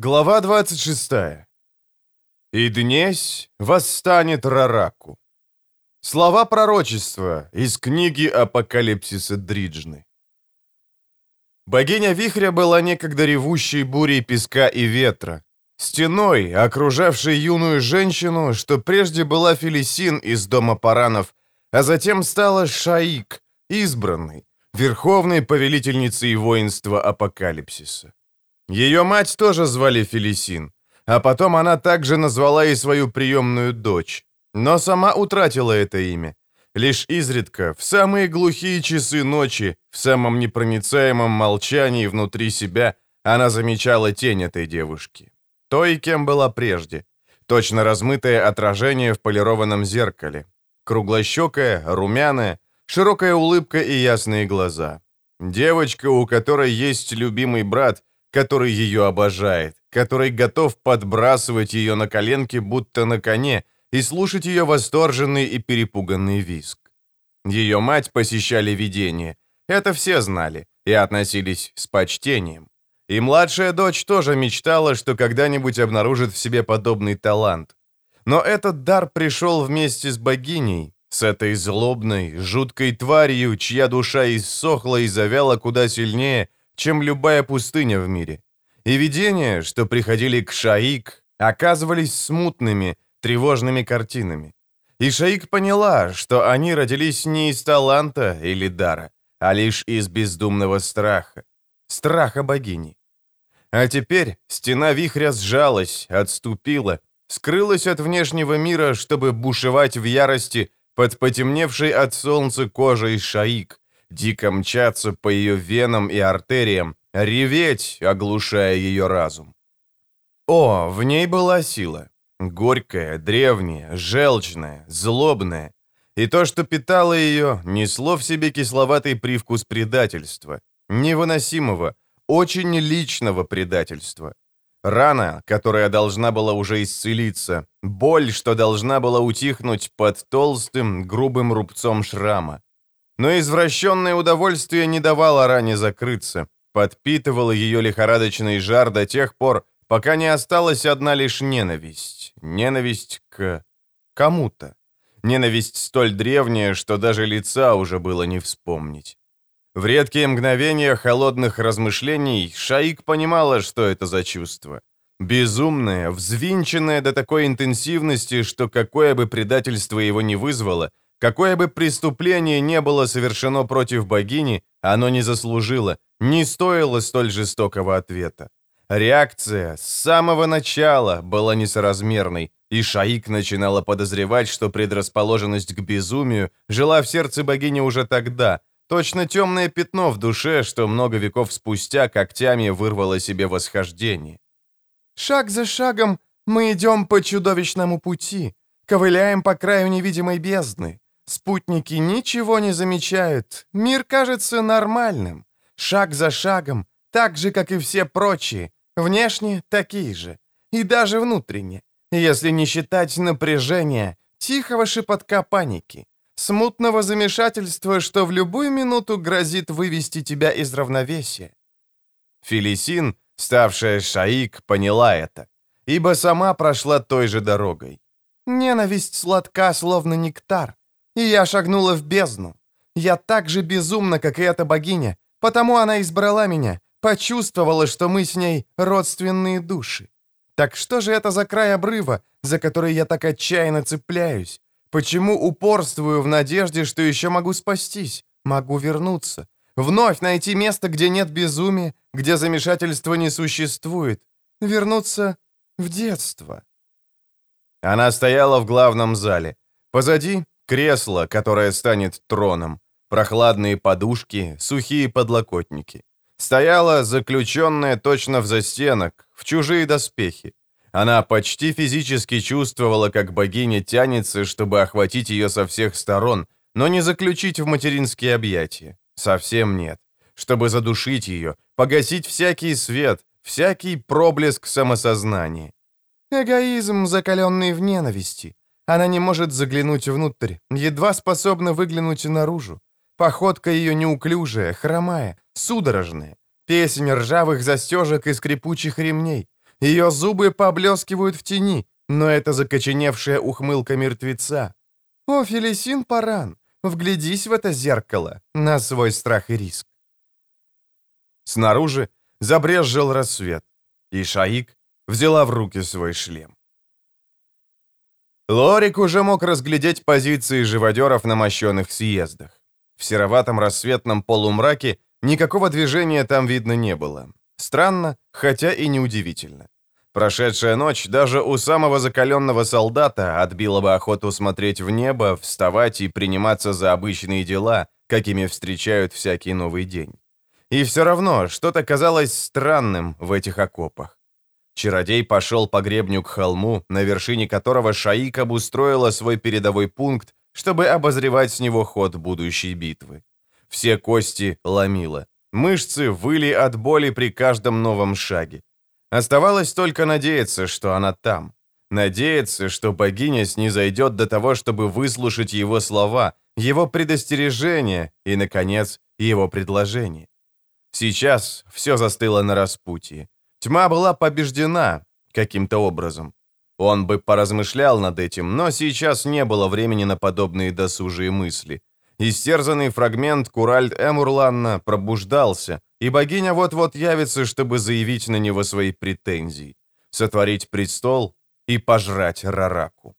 Глава 26. «И днесь восстанет Рараку». Слова пророчества из книги Апокалипсиса Дриджны. Богиня Вихря была некогда ревущей бурей песка и ветра, стеной, окружавшей юную женщину, что прежде была Фелисин из дома Паранов, а затем стала Шаик, избранной, верховной повелительницей воинства Апокалипсиса. Ее мать тоже звали Фелисин, а потом она также назвала и свою приемную дочь, но сама утратила это имя. Лишь изредка, в самые глухие часы ночи, в самом непроницаемом молчании внутри себя, она замечала тень этой девушки. Той, кем была прежде. Точно размытое отражение в полированном зеркале. Круглощекая, румяная, широкая улыбка и ясные глаза. Девочка, у которой есть любимый брат, который ее обожает, который готов подбрасывать ее на коленки, будто на коне, и слушать ее восторженный и перепуганный визг. Ее мать посещали видения. Это все знали и относились с почтением. И младшая дочь тоже мечтала, что когда-нибудь обнаружит в себе подобный талант. Но этот дар пришел вместе с богиней, с этой злобной, жуткой тварью, чья душа иссохла и завяла куда сильнее, чем любая пустыня в мире. И видения, что приходили к Шаик, оказывались смутными, тревожными картинами. И Шаик поняла, что они родились не из таланта или дара, а лишь из бездумного страха. Страха богини. А теперь стена вихря сжалась, отступила, скрылась от внешнего мира, чтобы бушевать в ярости под потемневшей от солнца кожей Шаик, дико мчаться по ее венам и артериям, реветь, оглушая ее разум. О, в ней была сила. Горькая, древняя, желчная, злобная. И то, что питало ее, несло в себе кисловатый привкус предательства. Невыносимого, очень личного предательства. Рана, которая должна была уже исцелиться, боль, что должна была утихнуть под толстым, грубым рубцом шрама. Но извращенное удовольствие не давало ране закрыться, подпитывало ее лихорадочный жар до тех пор, пока не осталась одна лишь ненависть. Ненависть к кому-то. Ненависть столь древняя, что даже лица уже было не вспомнить. В редкие мгновения холодных размышлений Шаик понимала, что это за чувство. Безумное, взвинченное до такой интенсивности, что какое бы предательство его не вызвало, Какое бы преступление не было совершено против богини, оно не заслужило, не стоило столь жестокого ответа. Реакция с самого начала была несоразмерной, и Шаик начинала подозревать, что предрасположенность к безумию жила в сердце богини уже тогда, точно темное пятно в душе, что много веков спустя когтями вырвало себе восхождение. «Шаг за шагом мы идем по чудовищному пути, ковыляем по краю невидимой бездны. Спутники ничего не замечают. Мир кажется нормальным. Шаг за шагом, так же, как и все прочие. Внешне такие же. И даже внутренне. Если не считать напряжения, тихого шепотка паники, смутного замешательства, что в любую минуту грозит вывести тебя из равновесия. Фелисин, ставшая Шаик, поняла это, ибо сама прошла той же дорогой. Ненависть сладка, словно нектар. И я шагнула в бездну. Я так же безумна, как и эта богиня, потому она избрала меня, почувствовала, что мы с ней родственные души. Так что же это за край обрыва, за который я так отчаянно цепляюсь? Почему упорствую в надежде, что еще могу спастись, могу вернуться? Вновь найти место, где нет безумия, где замешательства не существует. Вернуться в детство. Она стояла в главном зале. Позади Кресло, которое станет троном. Прохладные подушки, сухие подлокотники. Стояла заключенная точно в застенок, в чужие доспехи. Она почти физически чувствовала, как богиня тянется, чтобы охватить ее со всех сторон, но не заключить в материнские объятия. Совсем нет. Чтобы задушить ее, погасить всякий свет, всякий проблеск самосознания. Эгоизм, закаленный в ненависти. Она не может заглянуть внутрь, едва способна выглянуть наружу. Походка ее неуклюжая, хромая, судорожная. Песнь ржавых застежек и скрипучих ремней. Ее зубы поблескивают в тени, но это закоченевшая ухмылка мертвеца. О, Фелисин Паран, вглядись в это зеркало на свой страх и риск. Снаружи забрезжил рассвет, и Шаик взяла в руки свой шлем. Лорик уже мог разглядеть позиции живодеров на мощенных съездах. В сероватом рассветном полумраке никакого движения там видно не было. Странно, хотя и неудивительно. Прошедшая ночь даже у самого закаленного солдата отбила бы охоту смотреть в небо, вставать и приниматься за обычные дела, какими встречают всякий новый день. И все равно что-то казалось странным в этих окопах. Чародей пошел по гребню к холму, на вершине которого Шаик обустроила свой передовой пункт, чтобы обозревать с него ход будущей битвы. Все кости ломило. Мышцы выли от боли при каждом новом шаге. Оставалось только надеяться, что она там. Надеяться, что богиня снизойдет до того, чтобы выслушать его слова, его предостережения и, наконец, его предложение. Сейчас все застыло на распутье. Тьма была побеждена каким-то образом. Он бы поразмышлял над этим, но сейчас не было времени на подобные досужие мысли. Истерзанный фрагмент Куральд Эмурланна пробуждался, и богиня вот-вот явится, чтобы заявить на него свои претензии, сотворить престол и пожрать Рараку.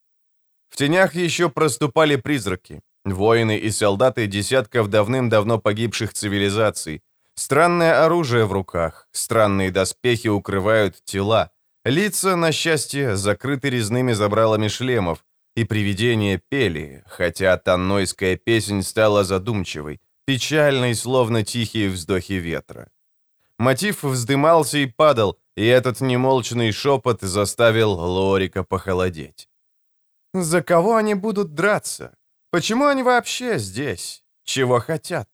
В тенях еще проступали призраки, воины и солдаты десятков давным-давно погибших цивилизаций. Странное оружие в руках, странные доспехи укрывают тела, лица, на счастье, закрыты резными забралами шлемов, и привидения пели, хотя таннойская песнь стала задумчивой, печальный, словно тихие вздохи ветра. Мотив вздымался и падал, и этот немолчный шепот заставил Лорика похолодеть. «За кого они будут драться? Почему они вообще здесь? Чего хотят?»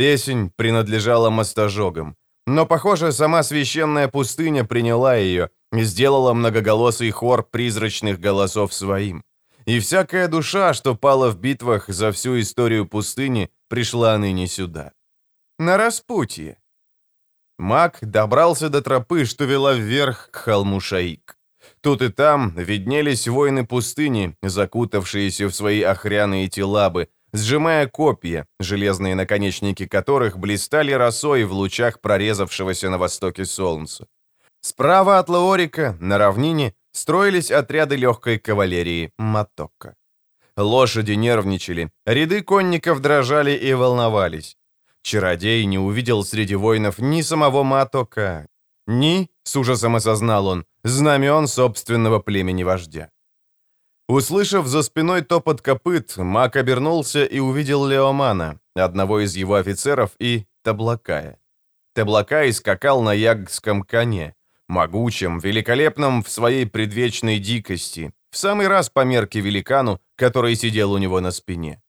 Песнь принадлежала мостожогам, но, похоже, сама священная пустыня приняла ее, сделала многоголосый хор призрачных голосов своим. И всякая душа, что пала в битвах за всю историю пустыни, пришла ныне сюда. На распутье. Маг добрался до тропы, что вела вверх к холму Шаик. Тут и там виднелись воины пустыни, закутавшиеся в свои охряные телабы, сжимая копья, железные наконечники которых блистали росой в лучах прорезавшегося на востоке солнца. Справа от Лаорика, на равнине, строились отряды легкой кавалерии Матока. Лошади нервничали, ряды конников дрожали и волновались. Чародей не увидел среди воинов ни самого Матока, ни, с ужасом осознал он, знамен собственного племени вождя. Услышав за спиной топот копыт, маг обернулся и увидел Леомана, одного из его офицеров, и Таблакая. Таблакай скакал на ягском коне, могучем, великолепном в своей предвечной дикости, в самый раз по мерке великану, который сидел у него на спине.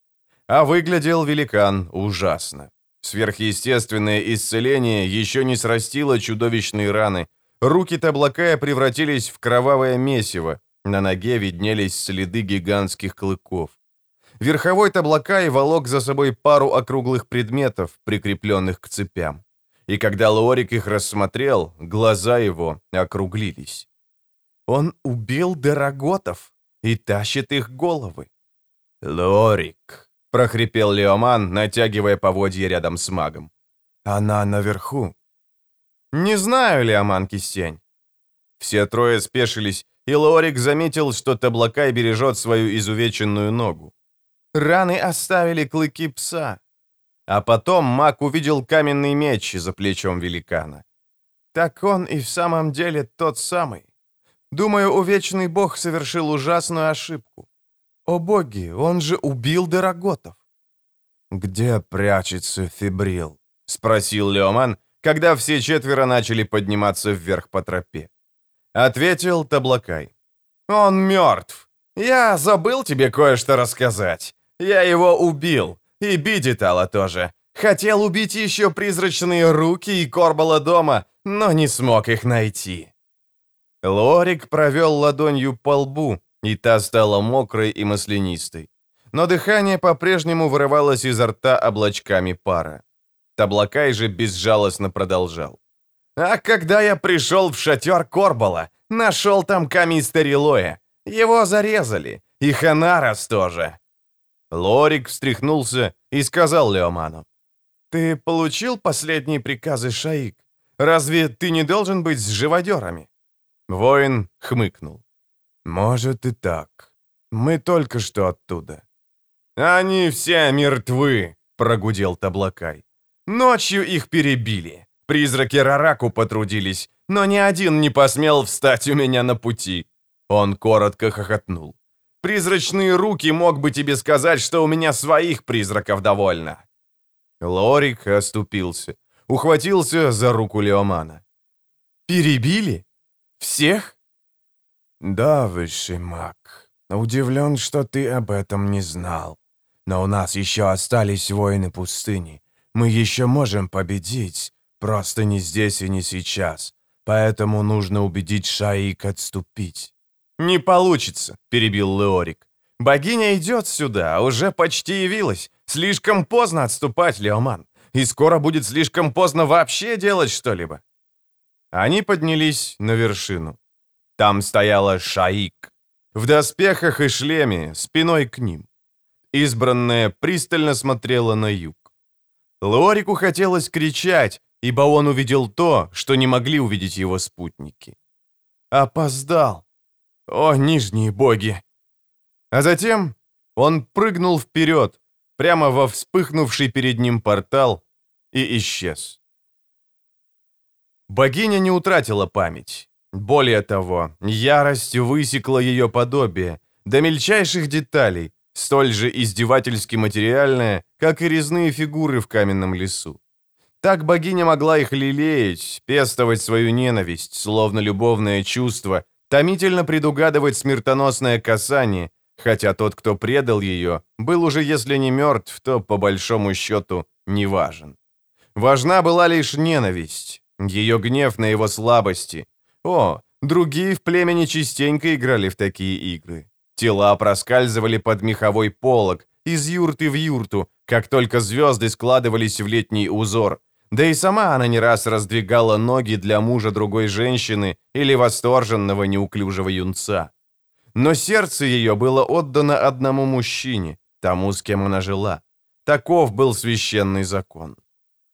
А выглядел великан ужасно. Сверхъестественное исцеление еще не срастило чудовищные раны. Руки Таблакая превратились в кровавое месиво. На ноге виднелись следы гигантских клыков. Верховой Таблакай волок за собой пару округлых предметов, прикрепленных к цепям. И когда Лорик их рассмотрел, глаза его округлились. Он убил Дороготов и тащит их головы. «Лорик», — прохрипел Леоман, натягивая поводья рядом с магом. «Она наверху». «Не знаю, Леоман Кистень». Все трое спешились, и Лорик заметил, что Таблакай бережет свою изувеченную ногу. Раны оставили клыки пса. А потом маг увидел каменный меч за плечом великана. Так он и в самом деле тот самый. Думаю, увечный бог совершил ужасную ошибку. О боги, он же убил Дороготов. «Где прячется Фибрил?» — спросил Леоман, когда все четверо начали подниматься вверх по тропе. Ответил Таблакай. «Он мертв. Я забыл тебе кое-что рассказать. Я его убил. И Бидитала тоже. Хотел убить еще призрачные руки и Корбала дома, но не смог их найти». Лорик провел ладонью по лбу, и та стала мокрой и маслянистой. Но дыхание по-прежнему вырывалось изо рта облачками пара. Таблакай же безжалостно продолжал. А когда я пришел в шатер Корбала, нашел там Камистерилоя. Его зарезали. И Ханарас тоже. Лорик встряхнулся и сказал Леоману. «Ты получил последние приказы, Шаик? Разве ты не должен быть с живодерами?» Воин хмыкнул. «Может и так. Мы только что оттуда». «Они все мертвы», — прогудел Таблакай. «Ночью их перебили. Призраки Рараку потрудились, но ни один не посмел встать у меня на пути». Он коротко хохотнул. «Призрачные руки мог бы тебе сказать, что у меня своих призраков довольно». Лорик оступился, ухватился за руку Леомана. «Перебили? Всех?» «Да, высший маг. Удивлен, что ты об этом не знал. Но у нас еще остались воины пустыни. Мы еще можем победить, просто не здесь и не сейчас. Поэтому нужно убедить Шаик отступить». «Не получится», — перебил Леорик. «Богиня идет сюда, уже почти явилась. Слишком поздно отступать, Леоман. И скоро будет слишком поздно вообще делать что-либо». Они поднялись на вершину. Там стояла Шаик. В доспехах и шлеме, спиной к ним. Избранная пристально смотрела на юг. Лорику хотелось кричать, ибо он увидел то, что не могли увидеть его спутники. Опоздал. О, нижние боги! А затем он прыгнул вперед, прямо во вспыхнувший перед ним портал, и исчез. Богиня не утратила память. Более того, ярость высекла ее подобие, до мельчайших деталей, столь же издевательски материальная, как и резные фигуры в каменном лесу. Так богиня могла их лелеять, пестовать свою ненависть, словно любовное чувство, томительно предугадывать смертоносное касание, хотя тот, кто предал ее, был уже, если не мертв, то, по большому счету, не важен. Важна была лишь ненависть, ее гнев на его слабости. О, другие в племени частенько играли в такие игры. Тела проскальзывали под меховой полог, из юрты в юрту, как только звезды складывались в летний узор, да и сама она не раз раздвигала ноги для мужа другой женщины или восторженного неуклюжего юнца. Но сердце ее было отдано одному мужчине, тому, с кем она жила. Таков был священный закон.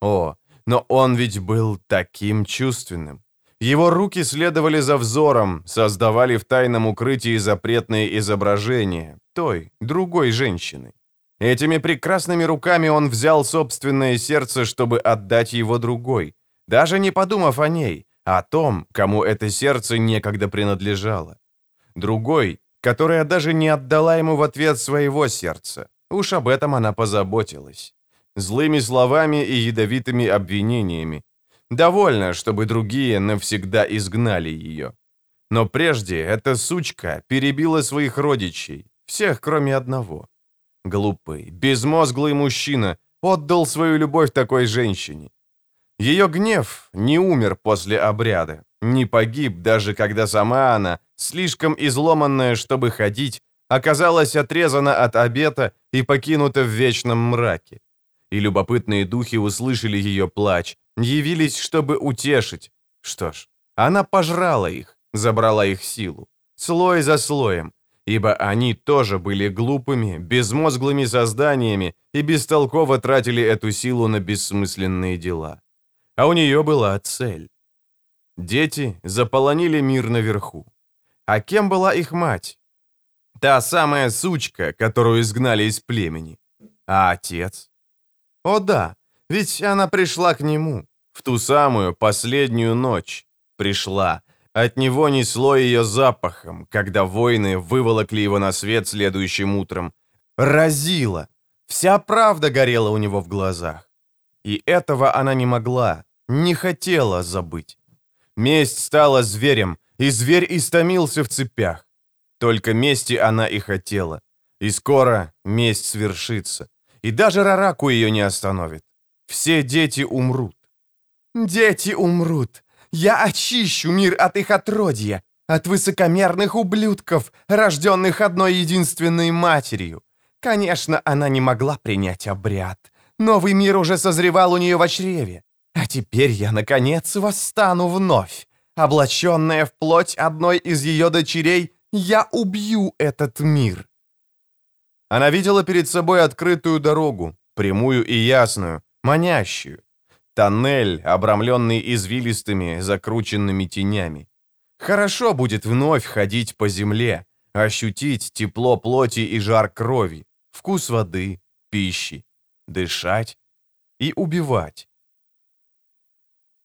О, но он ведь был таким чувственным. Его руки следовали за взором, создавали в тайном укрытии запретные изображения той, другой женщины. Этими прекрасными руками он взял собственное сердце, чтобы отдать его другой, даже не подумав о ней, а о том, кому это сердце некогда принадлежало. Другой, которая даже не отдала ему в ответ своего сердца. Уж об этом она позаботилась. Злыми словами и ядовитыми обвинениями. Довольно, чтобы другие навсегда изгнали ее. Но прежде эта сучка перебила своих родичей, всех кроме одного. Глупый, безмозглый мужчина отдал свою любовь такой женщине. Ее гнев не умер после обряда, не погиб, даже когда сама она, слишком изломанная, чтобы ходить, оказалась отрезана от обета и покинута в вечном мраке. И любопытные духи услышали ее плач, явились, чтобы утешить. Что ж, она пожрала их, забрала их силу, слой за слоем, ибо они тоже были глупыми, безмозглыми созданиями и бестолково тратили эту силу на бессмысленные дела. А у нее была цель. Дети заполонили мир наверху. А кем была их мать? Та самая сучка, которую изгнали из племени. А отец? О да, ведь она пришла к нему. В ту самую последнюю ночь. Пришла, от него несло ее запахом, когда воины выволокли его на свет следующим утром. Разило. Вся правда горела у него в глазах. И этого она не могла, не хотела забыть. Месть стала зверем, и зверь истомился в цепях. Только мести она и хотела. И скоро месть свершится. И даже Рараку ее не остановит. Все дети умрут. «Дети умрут», я очищу мир от их отродья, от высокомерных ублюдков, рожденных одной единственной матерью. Конечно, она не могла принять обряд. Новый мир уже созревал у нее в чреве. А теперь я, наконец, восстану вновь. Облаченная в плоть одной из ее дочерей, я убью этот мир. Она видела перед собой открытую дорогу, прямую и ясную, манящую. Тоннель, обрамленный извилистыми, закрученными тенями. Хорошо будет вновь ходить по земле, ощутить тепло плоти и жар крови, вкус воды, пищи, дышать и убивать.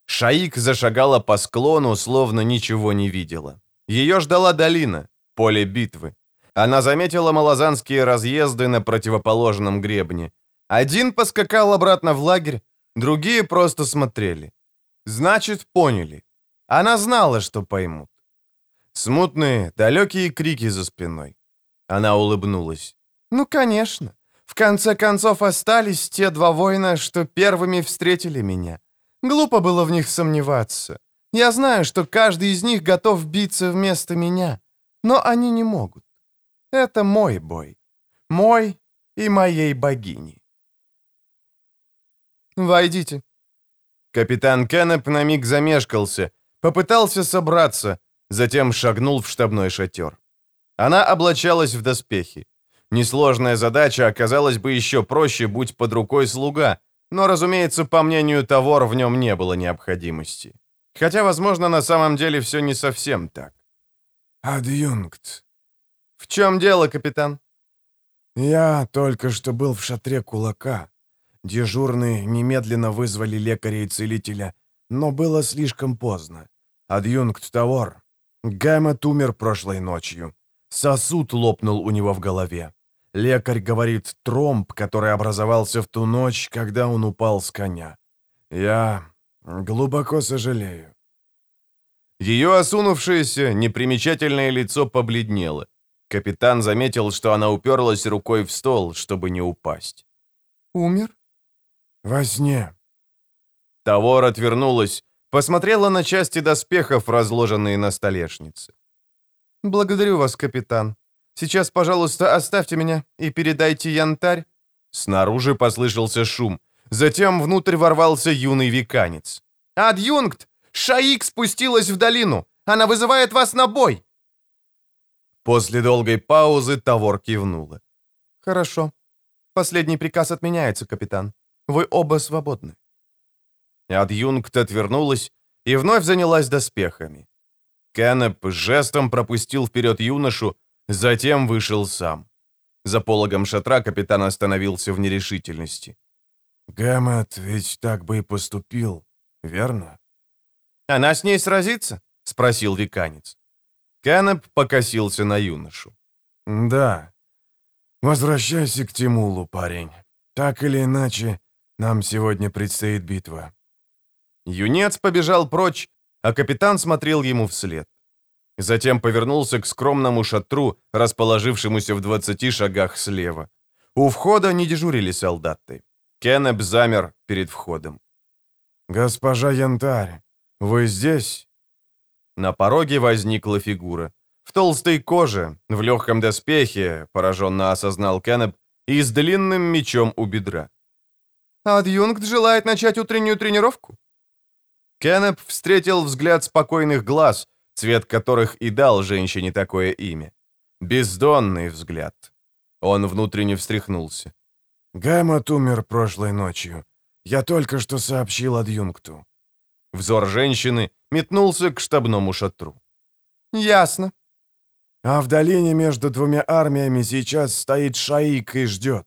Шаик зашагала по склону, словно ничего не видела. Ее ждала долина, поле битвы. Она заметила малозанские разъезды на противоположном гребне. Один поскакал обратно в лагерь, другие просто смотрели. Значит, поняли. Она знала, что поймут. Смутные, далекие крики за спиной. Она улыбнулась. «Ну, конечно. В конце концов остались те два воина, что первыми встретили меня. Глупо было в них сомневаться. Я знаю, что каждый из них готов биться вместо меня, но они не могут. Это мой бой. Мой и моей богини. Войдите. Капитан Кеннеп на миг замешкался, попытался собраться, затем шагнул в штабной шатер. Она облачалась в доспехи. Несложная задача оказалась бы еще проще, будь под рукой слуга, но, разумеется, по мнению Тавор, в нем не было необходимости. Хотя, возможно, на самом деле все не совсем так. «Адъюнкт». «В чем дело, капитан?» «Я только что был в шатре кулака. Дежурные немедленно вызвали лекаря и целителя, но было слишком поздно. Адъюнкт Тавор. Гэммет умер прошлой ночью. Сосуд лопнул у него в голове. Лекарь говорит тромб, который образовался в ту ночь, когда он упал с коня. Я глубоко сожалею. Ее осунувшееся, непримечательное лицо побледнело. Капитан заметил, что она уперлась рукой в стол, чтобы не упасть. «Умер?» «Во сне». Тавор отвернулась, посмотрела на части доспехов, разложенные на столешнице. «Благодарю вас, капитан. Сейчас, пожалуйста, оставьте меня и передайте янтарь». Снаружи послышался шум. Затем внутрь ворвался юный веканец. «Адъюнкт! Шаик спустилась в долину! Она вызывает вас на бой!» После долгой паузы Тавор кивнула. «Хорошо. Последний приказ отменяется, капитан. Вы оба свободны». Адъюнкт отвернулась и вновь занялась доспехами. Кеннеп жестом пропустил вперед юношу, затем вышел сам. За пологом шатра капитан остановился в нерешительности. «Гэммет ведь так бы и поступил, верно?» «Она с ней сразится?» — спросил веканец. Кеннеп покосился на юношу. «Да. Возвращайся к Тимулу, парень. Так или иначе, нам сегодня предстоит битва». Юнец побежал прочь, а капитан смотрел ему вслед. Затем повернулся к скромному шатру, расположившемуся в 20 шагах слева. У входа не дежурили солдаты. Кеннеп замер перед входом. «Госпожа Янтарь, вы здесь?» На пороге возникла фигура. В толстой коже, в легком доспехе, пораженно осознал Кеннеп, и с длинным мечом у бедра. «Адъюнкт желает начать утреннюю тренировку?» Кеннеп встретил взгляд спокойных глаз, цвет которых и дал женщине такое имя. Бездонный взгляд. Он внутренне встряхнулся. «Гэммот умер прошлой ночью. Я только что сообщил адъюнкту». Взор женщины метнулся к штабному шатру. «Ясно». «А в долине между двумя армиями сейчас стоит Шаик и ждет.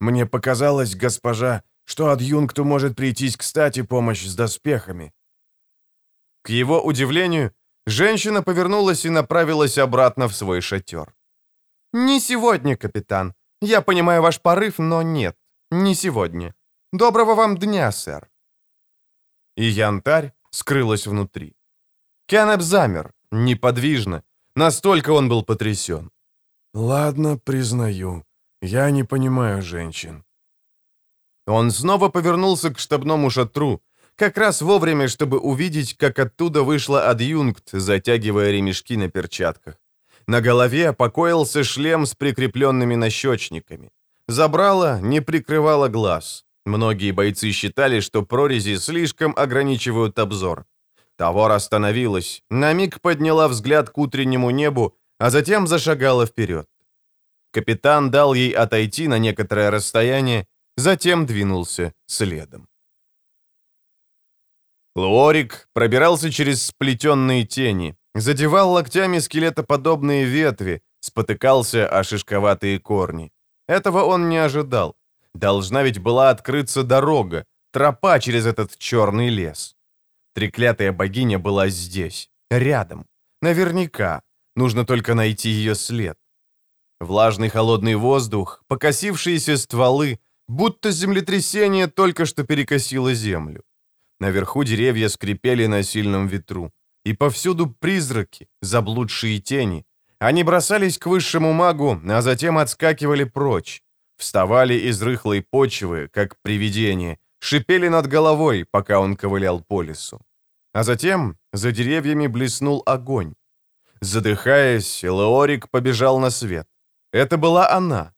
Мне показалось, госпожа, что адъюнкту может прийтись кстати помощь с доспехами». К его удивлению, женщина повернулась и направилась обратно в свой шатер. «Не сегодня, капитан. Я понимаю ваш порыв, но нет, не сегодня. Доброго вам дня, сэр». И янтарь скрылась внутри. Кеннеп замер, неподвижно. Настолько он был потрясен. «Ладно, признаю. Я не понимаю женщин». Он снова повернулся к штабному шатру, как раз вовремя, чтобы увидеть, как оттуда вышла адъюнкт, затягивая ремешки на перчатках. На голове покоился шлем с прикрепленными нащечниками. Забрала, не прикрывала глаз. Многие бойцы считали, что прорези слишком ограничивают обзор. Тавор остановилась, на миг подняла взгляд к утреннему небу, а затем зашагала вперед. Капитан дал ей отойти на некоторое расстояние, затем двинулся следом. Луорик пробирался через сплетенные тени, задевал локтями скелетоподобные ветви, спотыкался о шишковатые корни. Этого он не ожидал. Должна ведь была открыться дорога, тропа через этот черный лес. Треклятая богиня была здесь, рядом. Наверняка. Нужно только найти ее след. Влажный холодный воздух, покосившиеся стволы, будто землетрясение только что перекосило землю. Наверху деревья скрипели на сильном ветру. И повсюду призраки, заблудшие тени. Они бросались к высшему магу, а затем отскакивали прочь. Вставали из рыхлой почвы, как привидения, шипели над головой, пока он ковылял по лесу. А затем за деревьями блеснул огонь. Задыхаясь, Леорик побежал на свет. Это была она.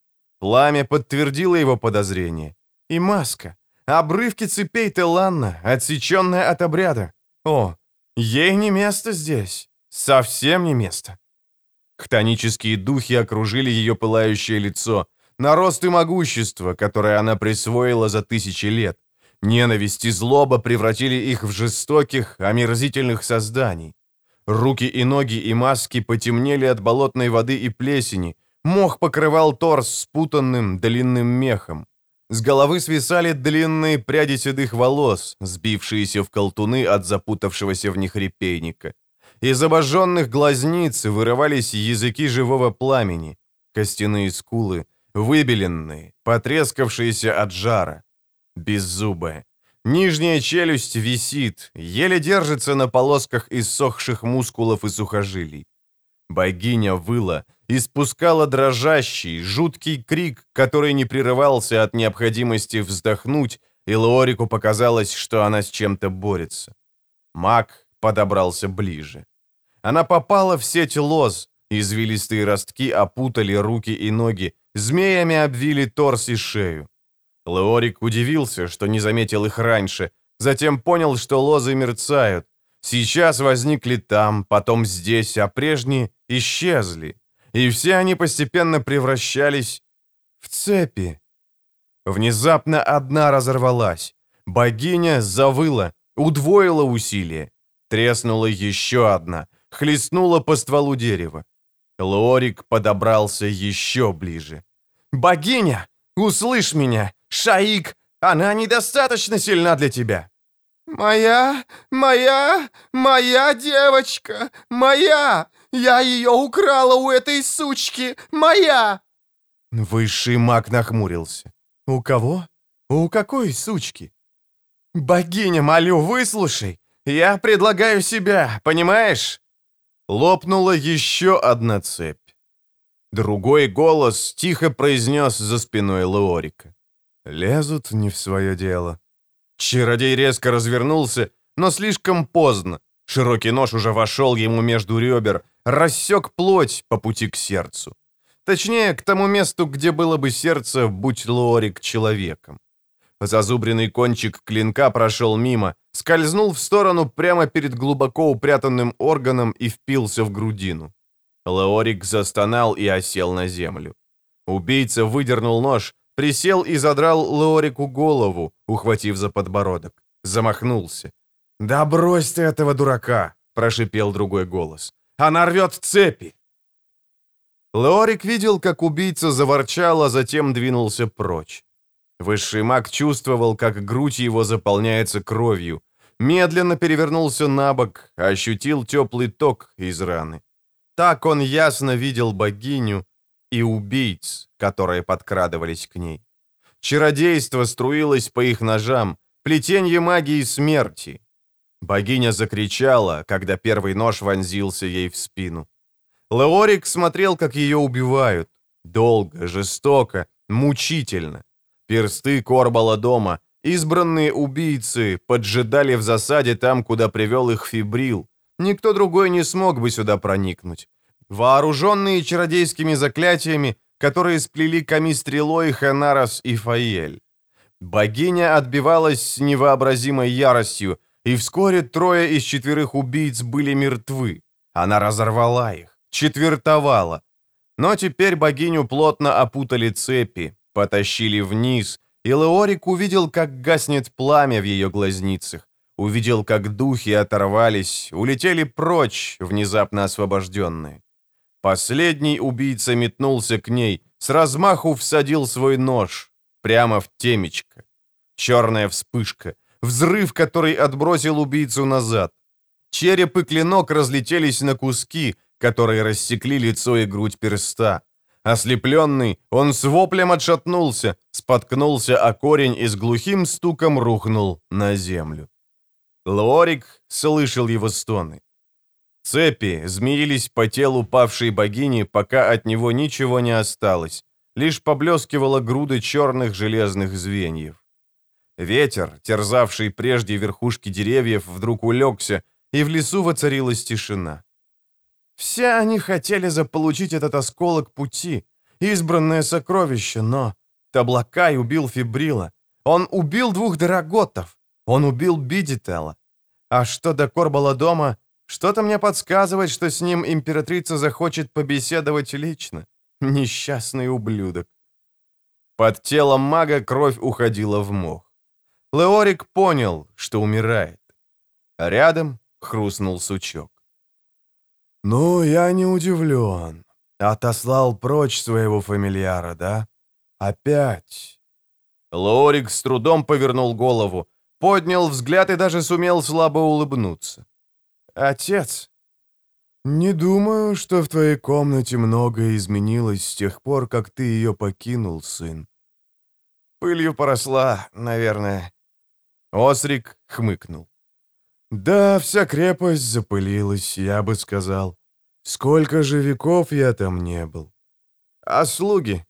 Пламя подтвердило его подозрение. И маска. Обрывки цепей Теланна, отсеченная от обряда. О, ей не место здесь. Совсем не место. Хтонические духи окружили ее пылающее лицо, нарост и могущество, которое она присвоила за тысячи лет. Ненависть и злоба превратили их в жестоких, омерзительных созданий. Руки и ноги и маски потемнели от болотной воды и плесени, мох покрывал торс спутанным длинным мехом. С головы свисали длинные пряди седых волос, сбившиеся в колтуны от запутавшегося в них репейника. Из обожженных глазниц вырывались языки живого пламени, костяные скулы, выбеленные, потрескавшиеся от жара беззубая. Нижняя челюсть висит, еле держится на полосках иссохших мускулов и сухожилий. Богиня выла, испускала дрожащий, жуткий крик, который не прерывался от необходимости вздохнуть, и Лорику показалось, что она с чем-то борется. Маг подобрался ближе. Она попала в сеть лоз, извилистые ростки опутали руки и ноги, змеями обвили торс и шею. Леорик удивился, что не заметил их раньше, затем понял, что лозы мерцают. Сейчас возникли там, потом здесь, а прежние исчезли. И все они постепенно превращались в цепи. Внезапно одна разорвалась. Богиня завыла, удвоила усилие. Треснула еще одна, хлестнула по стволу дерева. Лорик подобрался еще ближе. «Богиня, услышь меня! Шаик, она недостаточно сильна для тебя». «Моя, моя, моя девочка, моя! Я ее украла у этой сучки, моя!» Высший маг нахмурился. «У кого? У какой сучки?» «Богиня, молю, выслушай! Я предлагаю себя, понимаешь?» Лопнула еще одна цепь. Другой голос тихо произнес за спиной Леорика. Лезут не в свое дело. Чародей резко развернулся, но слишком поздно. Широкий нож уже вошел ему между ребер, рассек плоть по пути к сердцу. Точнее, к тому месту, где было бы сердце, будь Лорик человеком. Зазубренный кончик клинка прошел мимо, скользнул в сторону прямо перед глубоко упрятанным органом и впился в грудину. Леорик застонал и осел на землю. Убийца выдернул нож, Присел и задрал Лорику голову, ухватив за подбородок. Замахнулся. «Да брось ты этого дурака!» — прошипел другой голос. «Она рвет цепи!» Лорик видел, как убийца заворчал, а затем двинулся прочь. Высший маг чувствовал, как грудь его заполняется кровью. Медленно перевернулся на бок, ощутил теплый ток из раны. Так он ясно видел богиню, и убийц, которые подкрадывались к ней. Чародейство струилось по их ножам, плетенье магии смерти. Богиня закричала, когда первый нож вонзился ей в спину. Леорик смотрел, как ее убивают. Долго, жестоко, мучительно. Персты Корбала дома, избранные убийцы, поджидали в засаде там, куда привел их Фибрил. Никто другой не смог бы сюда проникнуть вооруженные чародейскими заклятиями, которые сплели Камистрелой, Ханарас и Фаель. Богиня отбивалась с невообразимой яростью, и вскоре трое из четверых убийц были мертвы. Она разорвала их, четвертовала. Но теперь богиню плотно опутали цепи, потащили вниз, и Леорик увидел, как гаснет пламя в ее глазницах, увидел, как духи оторвались, улетели прочь, внезапно освобожденные. Последний убийца метнулся к ней, с размаху всадил свой нож прямо в темечко. Черная вспышка, взрыв, который отбросил убийцу назад. Череп и клинок разлетелись на куски, которые рассекли лицо и грудь перста. Ослепленный, он с воплем отшатнулся, споткнулся о корень и с глухим стуком рухнул на землю. Лорик слышал его стоны. Цепи змеились по телу павшей богини, пока от него ничего не осталось, лишь поблескивала груда черных железных звеньев. Ветер, терзавший прежде верхушки деревьев, вдруг улегся, и в лесу воцарилась тишина. Все они хотели заполучить этот осколок пути, избранное сокровище, но Таблакай убил Фибрила. Он убил двух Дороготов. Он убил Бидитела. А что до Корбала дома, что-то мне подсказывает, что с ним императрица захочет побеседовать лично. Несчастный ублюдок. Под телом мага кровь уходила в мох. Леорик понял, что умирает. А рядом хрустнул сучок. «Ну, я не удивлен. Отослал прочь своего фамильяра, да? Опять?» Лорик с трудом повернул голову, поднял взгляд и даже сумел слабо улыбнуться. «Отец!» «Не думаю, что в твоей комнате многое изменилось с тех пор, как ты ее покинул, сын». «Пылью поросла, наверное». Осрик хмыкнул. Да, вся крепость запылилась, я бы сказал. Сколько же веков я там не был. А слуги?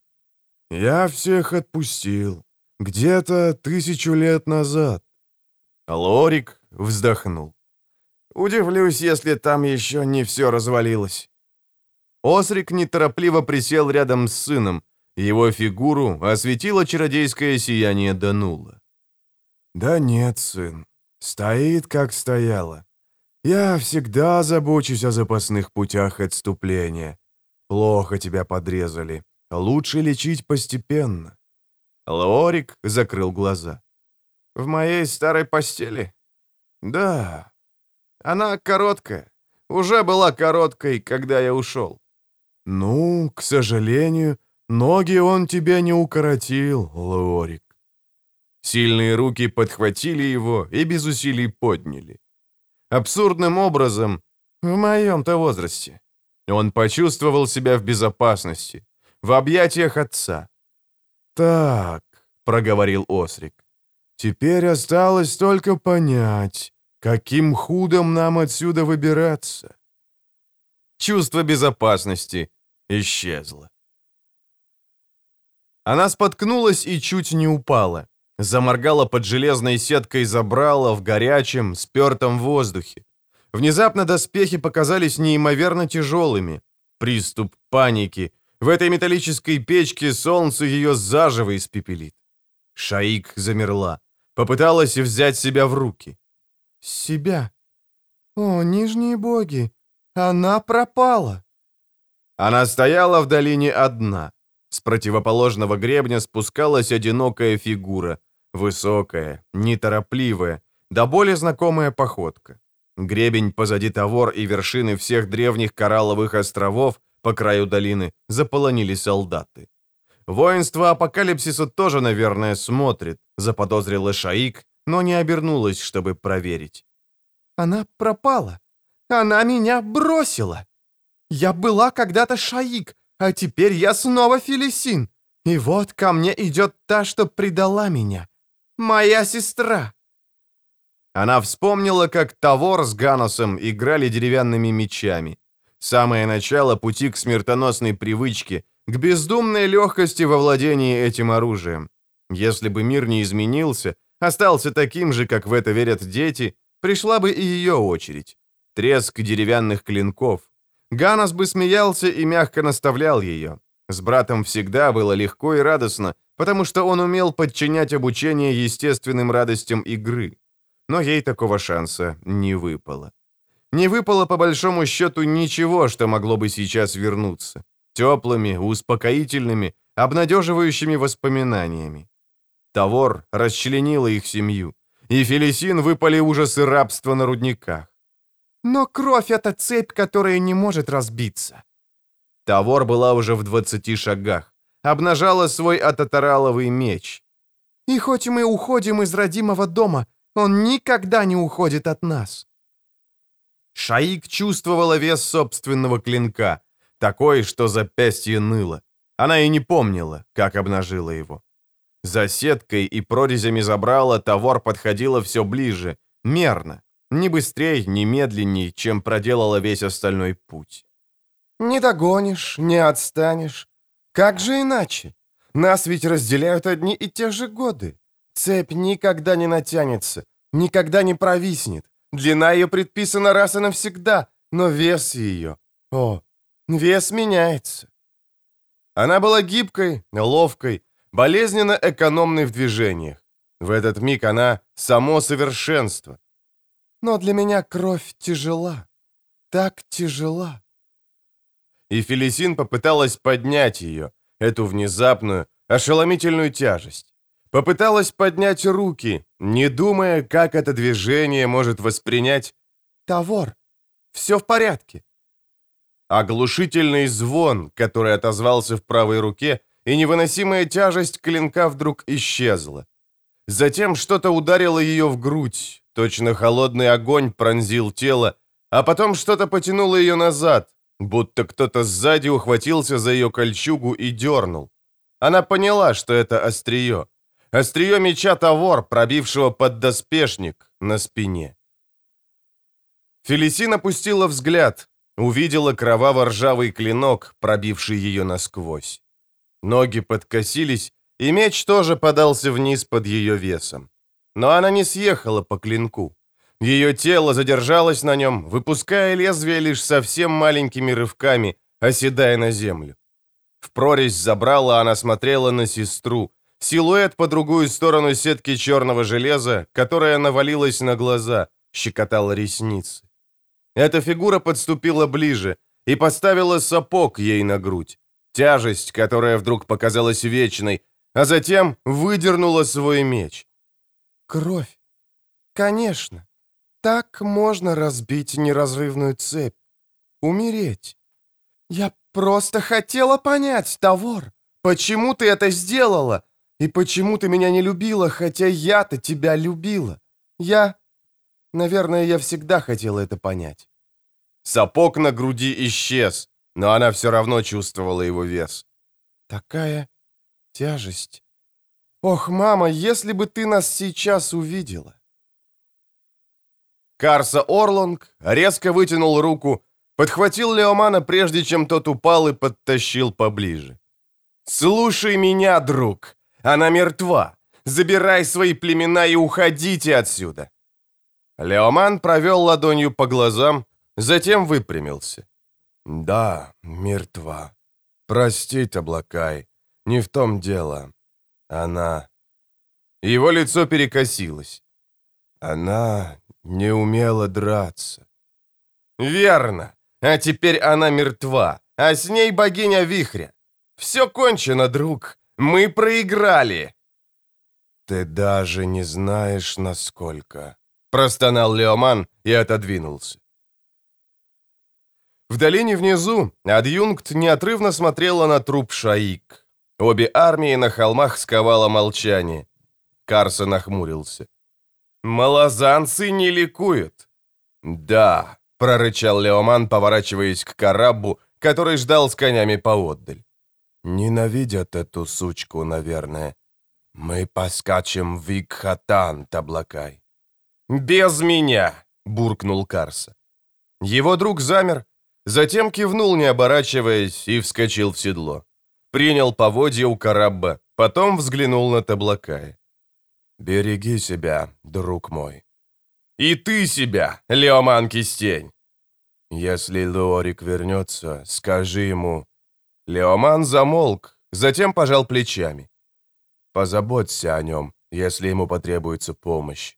Я всех отпустил. Где-то тысячу лет назад. Лорик вздохнул. Удивлюсь, если там еще не все развалилось. Осрик неторопливо присел рядом с сыном. Его фигуру осветило чародейское сияние Данула. «Да нет, сын, Стоит, как стояла. Я всегда забочусь о запасных путях отступления. Плохо тебя подрезали. Лучше лечить постепенно. Лорик закрыл глаза. В моей старой постели? Да. Она короткая. Уже была короткой, когда я ушел. Ну, к сожалению, ноги он тебя не укоротил, Лорик. Сильные руки подхватили его и без усилий подняли. Абсурдным образом, в моем-то возрасте, он почувствовал себя в безопасности, в объятиях отца. «Так», — проговорил Осрик, — «теперь осталось только понять, каким худом нам отсюда выбираться». Чувство безопасности исчезло. Она споткнулась и чуть не упала. Заморгала под железной сеткой забрала в горячем, спертом воздухе. Внезапно доспехи показались неимоверно тяжелыми. Приступ паники. В этой металлической печке солнце ее заживо испепелит. Шаик замерла. Попыталась взять себя в руки. «Себя? О, нижние боги! Она пропала!» Она стояла в долине одна. С противоположного гребня спускалась одинокая фигура. Высокая, неторопливая, да более знакомая походка. Гребень позади Тавор и вершины всех древних коралловых островов по краю долины заполонили солдаты. Воинство апокалипсиса тоже, наверное, смотрит, заподозрила Шаик, но не обернулась, чтобы проверить. Она пропала. Она меня бросила. Я была когда-то Шаик, а теперь я снова Фелисин. И вот ко мне идет та, что предала меня. Моя сестра!» Она вспомнила, как Тавор с Ганосом играли деревянными мечами. Самое начало пути к смертоносной привычке, к бездумной легкости во владении этим оружием. Если бы мир не изменился, остался таким же, как в это верят дети, пришла бы и ее очередь. Треск деревянных клинков. Ганос бы смеялся и мягко наставлял ее. С братом всегда было легко и радостно, потому что он умел подчинять обучение естественным радостям игры. Но ей такого шанса не выпало. Не выпало, по большому счету, ничего, что могло бы сейчас вернуться. Теплыми, успокоительными, обнадеживающими воспоминаниями. Тавор расчленила их семью, и Фелисин выпали ужасы рабства на рудниках. Но кровь — это цепь, которая не может разбиться. Тавор была уже в двадцати шагах, обнажала свой ататараловый меч. И хоть мы уходим из родимого дома, он никогда не уходит от нас. Шаик чувствовала вес собственного клинка, такой, что запястье ныло. Она и не помнила, как обнажила его. За сеткой и прорезями забрала Тавор подходила все ближе, мерно, ни быстрее, ни медленней, чем проделала весь остальной путь. «Не догонишь, не отстанешь. Как же иначе? Нас ведь разделяют одни и те же годы. Цепь никогда не натянется, никогда не провиснет. Длина ее предписана раз и навсегда, но вес ее... О, вес меняется». Она была гибкой, ловкой, болезненно экономной в движениях. В этот миг она — само совершенство. Но для меня кровь тяжела. Так тяжела. И Фелисин попыталась поднять ее, эту внезапную, ошеломительную тяжесть. Попыталась поднять руки, не думая, как это движение может воспринять Тавор. Все в порядке. Оглушительный звон, который отозвался в правой руке, и невыносимая тяжесть клинка вдруг исчезла. Затем что-то ударило ее в грудь, Точно холодный огонь пронзил тело, а потом что-то потянуло ее назад, будто кто-то сзади ухватился за ее кольчугу и дернул. Она поняла, что это острие. Острие меча Тавор, пробившего поддоспешник на спине. Фелисин опустила взгляд, увидела кроваво-ржавый клинок, пробивший ее насквозь. Ноги подкосились, и меч тоже подался вниз под ее весом. Но она не съехала по клинку. Ее тело задержалось на нем, выпуская лезвие лишь совсем маленькими рывками, оседая на землю. В прорезь забрала она смотрела на сестру, силуэт по другую сторону сетки черного железа, которая навалилась на глаза, щекотала ресницы. Эта фигура подступила ближе и поставила сапог ей на грудь. Тяжесть, которая вдруг показалась вечной, а затем выдернула свой меч. Кровь. Конечно. Так можно разбить неразрывную цепь. Умереть. Я просто хотела понять, Тавор, почему ты это сделала? И почему ты меня не любила, хотя я-то тебя любила? Я... Наверное, я всегда хотела это понять. Сапог на груди исчез, но она все равно чувствовала его вес. Такая тяжесть. Ох, мама, если бы ты нас сейчас увидела. Карса Орлонг резко вытянул руку, подхватил Леомана, прежде чем тот упал и подтащил поближе. «Слушай меня, друг! Она мертва! Забирай свои племена и уходите отсюда!» Леоман провел ладонью по глазам, затем выпрямился. «Да, мертва. Прости, Таблакай, не в том дело. Она... Его лицо перекосилось. Она не умела драться. Верно. А теперь она мертва, а с ней богиня вихря. Все кончено, друг. Мы проиграли. Ты даже не знаешь, насколько. Простонал Леоман и отодвинулся. В долине внизу адъюнкт неотрывно смотрела на труп Шаик. Обе армии на холмах сковало молчание. Карсон нахмурился. «Малозанцы не ликуют». «Да», — прорычал Леоман, поворачиваясь к Карабу, который ждал с конями поотдаль. «Ненавидят эту сучку, наверное. Мы поскачем в Икхатан, Таблакай». «Без меня!» — буркнул Карса. Его друг замер, затем кивнул, не оборачиваясь, и вскочил в седло принял поводья у Карабба, потом взглянул на Таблакая. «Береги себя, друг мой». «И ты себя, Леоман Кистень!» «Если Лорик вернется, скажи ему...» Леоман замолк, затем пожал плечами. Позаботься о нем, если ему потребуется помощь».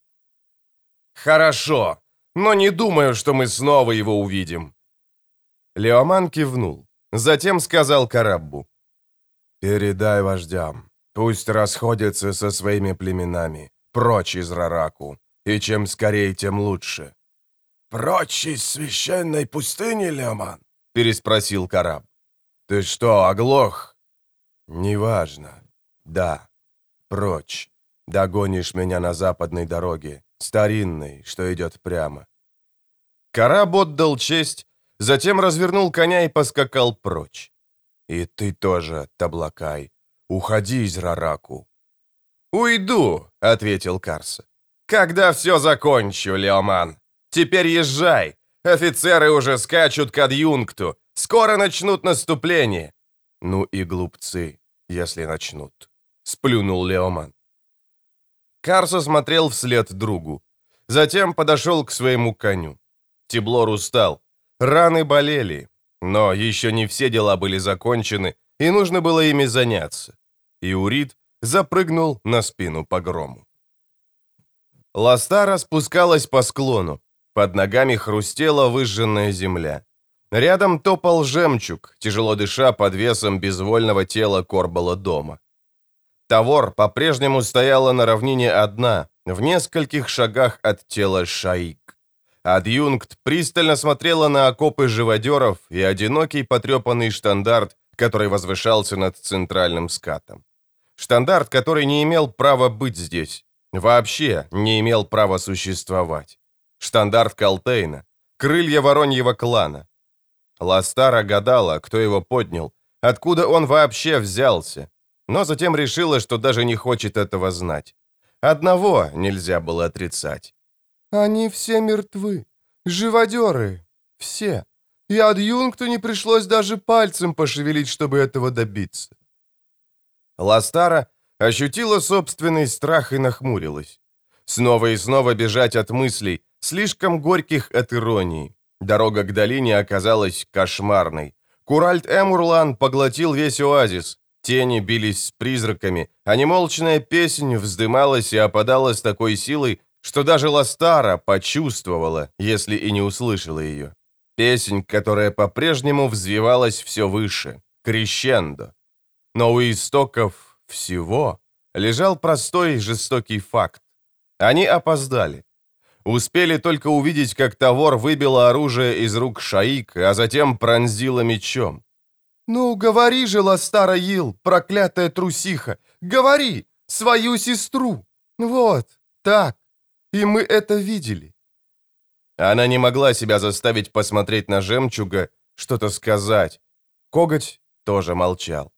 «Хорошо, но не думаю, что мы снова его увидим». Леоман кивнул. Затем сказал Караббу. «Передай вождям, пусть расходятся со своими племенами, прочь из Рараку, и чем скорее, тем лучше». «Прочь из священной пустыни, Леоман?» — переспросил Караб. «Ты что, оглох?» «Неважно. Да. Прочь. Догонишь меня на западной дороге, старинной, что идет прямо». Караб отдал честь, затем развернул коня и поскакал прочь. «И ты тоже, Таблакай, уходи из Рараку». «Уйду», — ответил Карса. «Когда все закончу, Леоман. Теперь езжай. Офицеры уже скачут к адъюнкту. Скоро начнут наступление». «Ну и глупцы, если начнут», — сплюнул Леоман. Карса смотрел вслед другу. Затем подошел к своему коню. Тиблор устал. Раны болели, но еще не все дела были закончены, и нужно было ими заняться. И Урит запрыгнул на спину погрому. Ластара спускалась по склону. Под ногами хрустела выжженная земля. Рядом топал жемчуг, тяжело дыша под весом безвольного тела Корбала дома. Тавор по-прежнему стояла на равнине одна, в нескольких шагах от тела Шаик. Адъюнкт пристально смотрела на окопы живодеров и одинокий потрепанный штандарт, который возвышался над центральным скатом. Штандарт, который не имел права быть здесь. Вообще не имел права существовать. Штандарт Калтейна. Крылья вороньего клана. Ластара гадала, кто его поднял, откуда он вообще взялся, но затем решила, что даже не хочет этого знать. Одного нельзя было отрицать. Они все мертвы. Живодеры. Все. И адъюнкту не пришлось даже пальцем пошевелить, чтобы этого добиться. Ластара ощутила собственный страх и нахмурилась. Снова и снова бежать от мыслей, слишком горьких от иронии. Дорога к долине оказалась кошмарной. Куральт Эмурлан поглотил весь оазис. Тени бились с призраками, а немолчная песнь вздымалась и опадала с такой силой, что даже Ластара почувствовала, если и не услышала ее. Песнь, которая по-прежнему взвивалась все выше, крещендо. Но у истоков всего лежал простой жестокий факт. Они опоздали. Успели только увидеть, как Тавор выбила оружие из рук Шаик, а затем пронзила мечом. «Ну, говори же, Ластара Ил, проклятая трусиха, говори, свою сестру! Вот, так!» И мы это видели. Она не могла себя заставить посмотреть на жемчуга, что-то сказать. Коготь тоже молчал.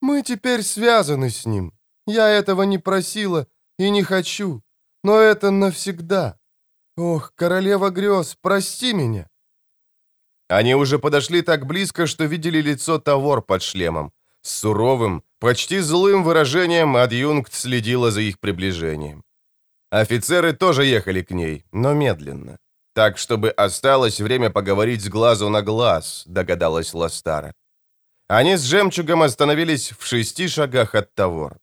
«Мы теперь связаны с ним. Я этого не просила и не хочу, но это навсегда. Ох, королева грез, прости меня». Они уже подошли так близко, что видели лицо Тавор под шлемом. С суровым, почти злым выражением адъюнкт следила за их приближением. Офицеры тоже ехали к ней, но медленно. Так, чтобы осталось время поговорить с глазу на глаз, догадалась Ластара. Они с жемчугом остановились в шести шагах от Тавор.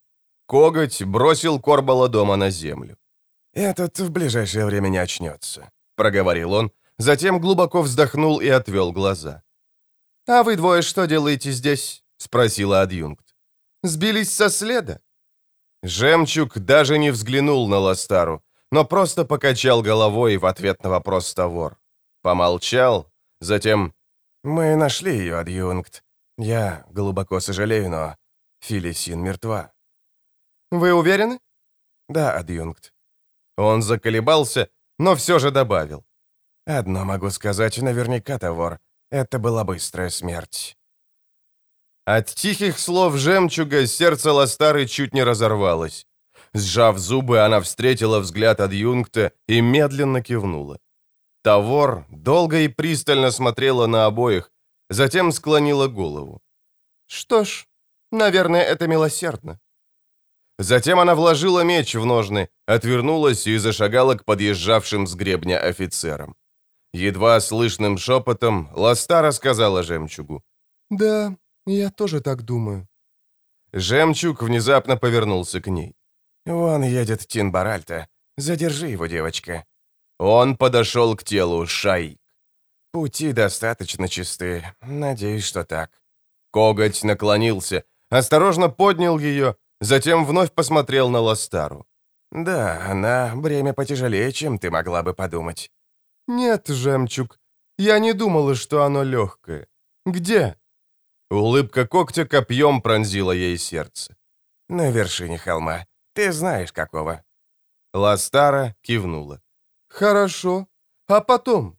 Коготь бросил Корбала дома на землю. «Этот в ближайшее время не очнется», — проговорил он, затем глубоко вздохнул и отвел глаза. «А вы двое что делаете здесь?» — спросила адъюнкт. «Сбились со следа?» Жемчуг даже не взглянул на Ластару, но просто покачал головой в ответ на вопрос Тавор. Помолчал, затем... «Мы нашли ее, адъюнкт. Я глубоко сожалею, но Филисин мертва». «Вы уверены?» «Да, адъюнкт». Он заколебался, но все же добавил. «Одно могу сказать наверняка, Тавор. Это была быстрая смерть». От тихих слов жемчуга сердце Ластары чуть не разорвалось. Сжав зубы, она встретила взгляд адъюнкта и медленно кивнула. Тавор долго и пристально смотрела на обоих, затем склонила голову. «Что ж, наверное, это милосердно». Затем она вложила меч в ножны, отвернулась и зашагала к подъезжавшим с гребня офицерам. Едва слышным шепотом Ластара сказала жемчугу. «Да, я тоже так думаю». Жемчуг внезапно повернулся к ней. «Вон едет Тин Баральта. Задержи его, девочка». Он подошел к телу Шаик. «Пути достаточно чисты. Надеюсь, что так». Коготь наклонился, осторожно поднял ее, затем вновь посмотрел на Ластару. «Да, она бремя потяжелее, чем ты могла бы подумать». «Нет, жемчуг, я не думала, что оно легкое. Где?» Улыбка когтя копьем пронзила ей сердце. «На вершине холма. Ты знаешь, какого». Ластара кивнула. «Хорошо. А потом?»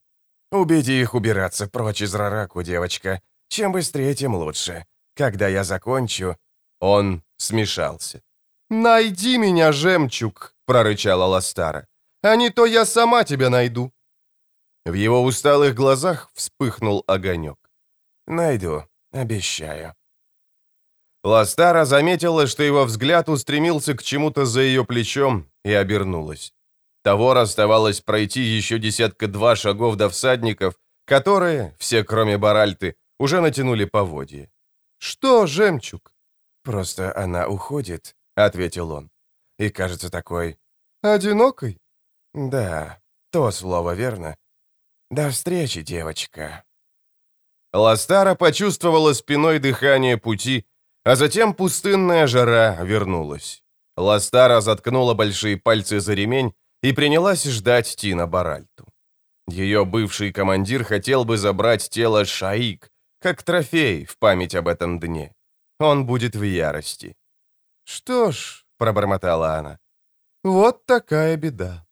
«Убеди их убираться прочь из Рараку, девочка. Чем быстрее, тем лучше. Когда я закончу...» Он смешался. «Найди меня, жемчуг!» — прорычала Ластара. «А не то я сама тебя найду!» В его усталых глазах вспыхнул огонек. «Найду, обещаю». Ластара заметила, что его взгляд устремился к чему-то за ее плечом и обернулась. Того оставалось пройти еще десятка-два шагов до всадников, которые, все кроме Баральты, уже натянули поводье. «Что, жемчуг?» «Просто она уходит», — ответил он. «И кажется такой...» «Одинокой?» «Да, то слово верно. До встречи, девочка». Ластара почувствовала спиной дыхание пути, а затем пустынная жара вернулась. Ластара заткнула большие пальцы за ремень и принялась ждать Тина Баральту. Ее бывший командир хотел бы забрать тело Шаик, как трофей в память об этом дне. Он будет в ярости. «Что ж», — пробормотала она, — «вот такая беда».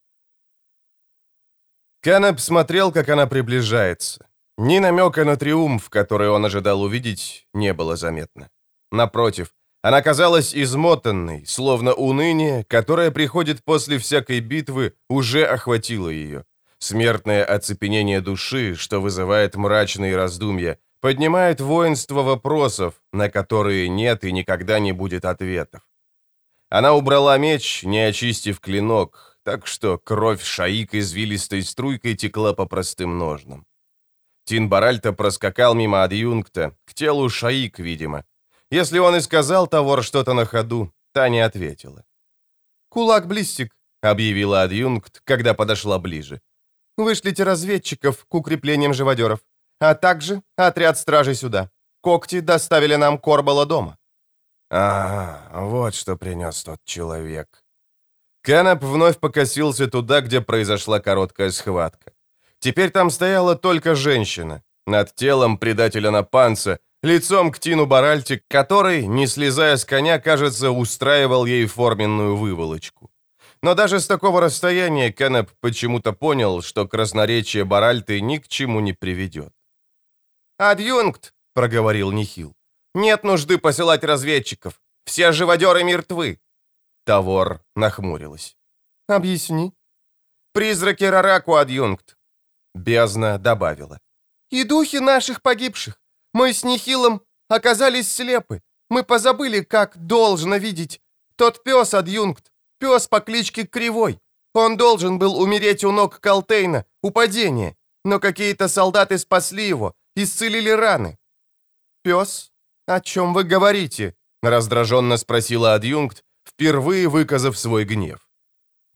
Кеннеп смотрел, как она приближается. Ни намека на триумф, который он ожидал увидеть, не было заметно. Напротив, она казалась измотанной, словно уныние, которое приходит после всякой битвы, уже охватило ее. Смертное оцепенение души, что вызывает мрачные раздумья, поднимает воинство вопросов, на которые нет и никогда не будет ответов. Она убрала меч, не очистив клинок, так что кровь шаик извилистой струйкой текла по простым ножнам. Тин Баральта проскакал мимо адъюнкта, к телу шаик, видимо. Если он и сказал Тавор что-то на ходу, та не ответила. «Кулак Блистик», — объявила адъюнкт, когда подошла ближе. «Вышлите разведчиков к укреплениям живодеров, а также отряд стражей сюда. Когти доставили нам Корбала дома». «Ага, вот что принес тот человек». Кеннеп вновь покосился туда, где произошла короткая схватка. Теперь там стояла только женщина. Над телом предателя на панце, лицом к Тину Баральти, который, не слезая с коня, кажется, устраивал ей форменную выволочку. Но даже с такого расстояния Кеннеп почему-то понял, что красноречие Баральты ни к чему не приведет. «Адъюнкт», — проговорил Нихил, — «нет нужды посылать разведчиков. Все живодеры мертвы». Тавор нахмурилась. «Объясни». «Призраки Рараку, адъюнкт. Бездна добавила. «И духи наших погибших. Мы с Нихилом оказались слепы. Мы позабыли, как должно видеть. Тот пес, адъюнкт, пес по кличке Кривой. Он должен был умереть у ног Калтейна, у падения. Но какие-то солдаты спасли его, исцелили раны». «Пес? О чем вы говорите?» раздраженно спросила адъюнкт, впервые выказав свой гнев.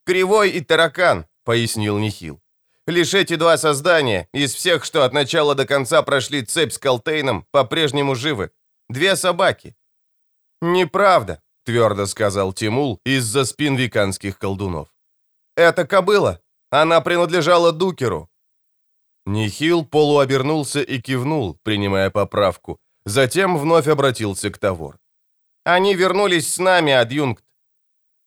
«Кривой и таракан», — пояснил Нихил. Лишь эти два создания, из всех, что от начала до конца прошли цепь с Колтейном, по-прежнему живы. Две собаки». «Неправда», — твердо сказал Тимул из-за спин виканских колдунов. «Это кобыла. Она принадлежала Дукеру». Нихил полуобернулся и кивнул, принимая поправку. Затем вновь обратился к Тавор. «Они вернулись с нами, адъюнкт».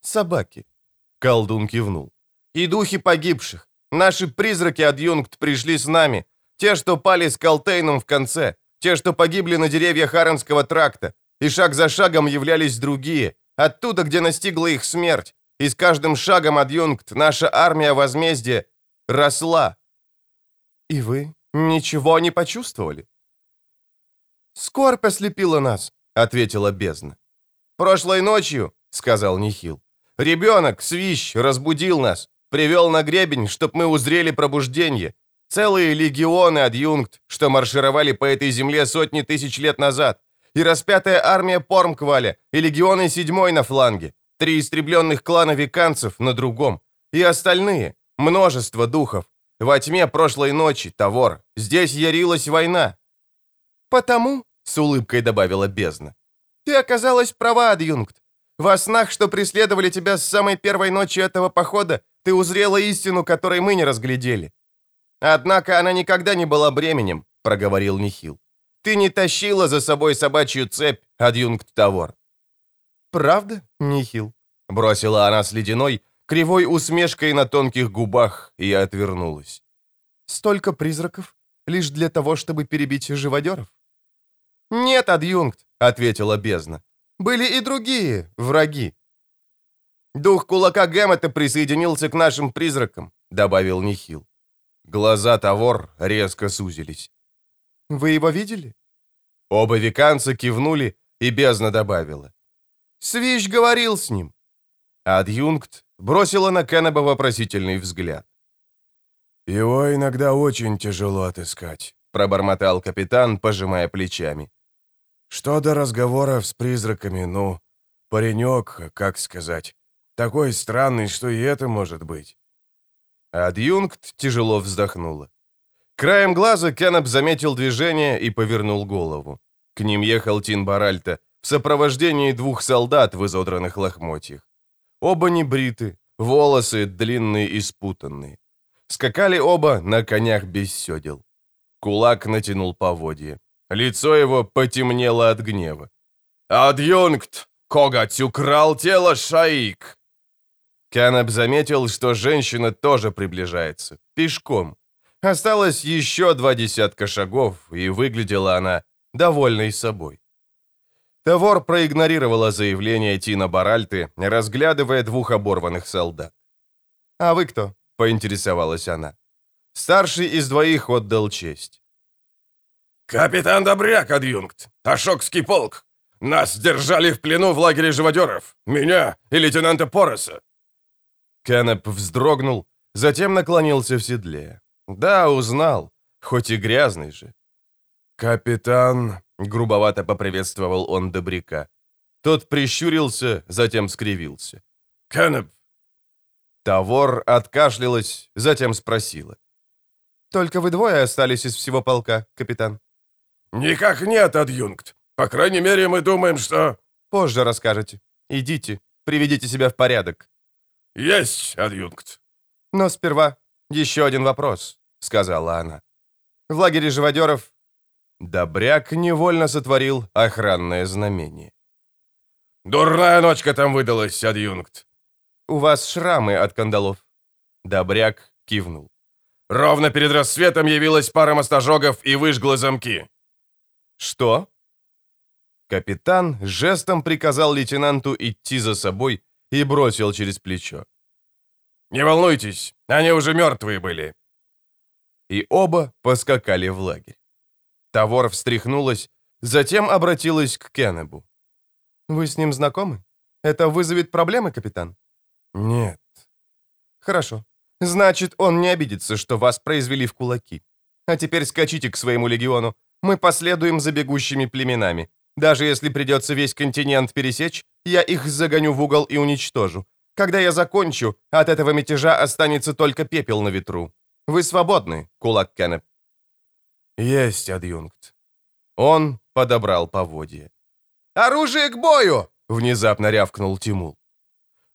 «Собаки», — колдун кивнул. «И духи погибших. Наши призраки-адъюнкт пришли с нами. Те, что пали с Колтейном в конце. Те, что погибли на деревьях Харонского тракта. И шаг за шагом являлись другие. Оттуда, где настигла их смерть. И с каждым шагом, адъюнкт, наша армия возмездия росла. И вы ничего не почувствовали? «Скорбь ослепила нас», — ответила бездна. «Прошлой ночью», — сказал Нихил, — «ребенок, свищ, разбудил нас. Привел на гребень, чтоб мы узрели пробуждение. Целые легионы адъюнкт, что маршировали по этой земле сотни тысяч лет назад. И распятая армия Пормкваля, и легионы седьмой на фланге, три истребленных клана веканцев на другом, и остальные, множество духов. Во тьме прошлой ночи, Тавор, здесь ярилась война. «Потому», — с улыбкой добавила бездна, — «ты оказалась права, адъюнкт. Во снах, что преследовали тебя с самой первой ночи этого похода, ты узрела истину, которой мы не разглядели. Однако она никогда не была бременем, проговорил Нихил. Ты не тащила за собой собачью цепь, адъюнкт Тавор. Правда, Нихил? Бросила она с ледяной, кривой усмешкой на тонких губах и отвернулась. Столько призраков лишь для того, чтобы перебить живодеров? «Нет, адъюнкт», — ответила бездна. «Были и другие враги». «Дух кулака Гэммета присоединился к нашим призракам», — добавил Нихил. Глаза Тавор резко сузились. «Вы его видели?» Оба веканца кивнули, и бездна добавила. «Свищ говорил с ним». Адъюнкт бросила на Кеннеба вопросительный взгляд. «Его иногда очень тяжело отыскать», — пробормотал капитан, пожимая плечами. «Что до разговоров с призраками, ну, паренек, как сказать, такой странный, что и это может быть». Адъюнкт тяжело вздохнула. Краем глаза Кеннеп заметил движение и повернул голову. К ним ехал Тин Баральта в сопровождении двух солдат в изодранных лохмотьях. Оба не бриты, волосы длинные и спутанные. Скакали оба на конях без седел. Кулак натянул поводье. Лицо его потемнело от гнева. «Адъюнкт! Коготь украл тело Шаик!» Кеннеп заметил, что женщина тоже приближается, пешком. Осталось еще два десятка шагов, и выглядела она довольной собой. Тавор проигнорировала заявление Тина Баральты, разглядывая двух оборванных солдат. «А вы кто?» — поинтересовалась она. Старший из двоих отдал честь. «Капитан Добряк, адъюнкт! Ашокский полк! Нас держали в плену в лагере живодеров! Меня и лейтенанта Пороса!» Кеннеп вздрогнул, затем наклонился в седле. Да, узнал, хоть и грязный же. «Капитан...» — грубовато поприветствовал он Добряка. Тот прищурился, затем скривился. «Кеннеп!» Тавор откашлялась, затем спросила. «Только вы двое остались из всего полка, капитан?» «Никак нет, адъюнкт. По крайней мере, мы думаем, что...» «Позже расскажете. Идите, приведите себя в порядок». «Есть, адъюнкт». «Но сперва еще один вопрос», — сказала она. «В лагере живодеров...» Добряк невольно сотворил охранное знамение. «Дурная ночка там выдалась, адъюнкт». «У вас шрамы от кандалов». Добряк кивнул. «Ровно перед рассветом явилась пара мостожогов и выжгла замки». «Что?» Капитан жестом приказал лейтенанту идти за собой и бросил через плечо. «Не волнуйтесь, они уже мертвые были». И оба поскакали в лагерь. Тавор встряхнулась, затем обратилась к Кеннебу. «Вы с ним знакомы? Это вызовет проблемы, капитан?» «Нет». «Хорошо. Значит, он не обидится, что вас произвели в кулаки. А теперь скачите к своему легиону. Мы последуем за бегущими племенами. Даже если придется весь континент пересечь, я их загоню в угол и уничтожу. Когда я закончу, от этого мятежа останется только пепел на ветру. Вы свободны, кулак Кеннеп». «Есть, адъюнкт». Он подобрал поводье. «Оружие к бою!» — внезапно рявкнул Тимул.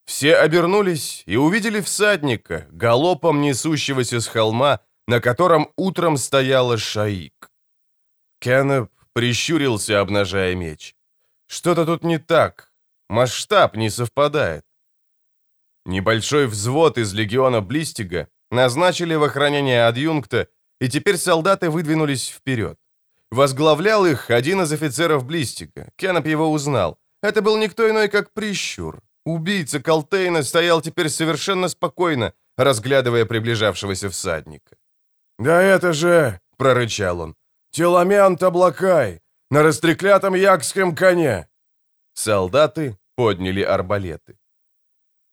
Все обернулись и увидели всадника, галопом несущегося с холма, на котором утром стояла Шаик. Кеннеп прищурился, обнажая меч. Что-то тут не так. Масштаб не совпадает. Небольшой взвод из легиона Блистига назначили в охранение адъюнкта, и теперь солдаты выдвинулись вперед. Возглавлял их один из офицеров Блистига. Кеннеп его узнал. Это был никто иной, как Прищур. Убийца Колтейна стоял теперь совершенно спокойно, разглядывая приближавшегося всадника. «Да это же...» — прорычал он. «Теламент Облакай! На растреклятом якском коне!» Солдаты подняли арбалеты.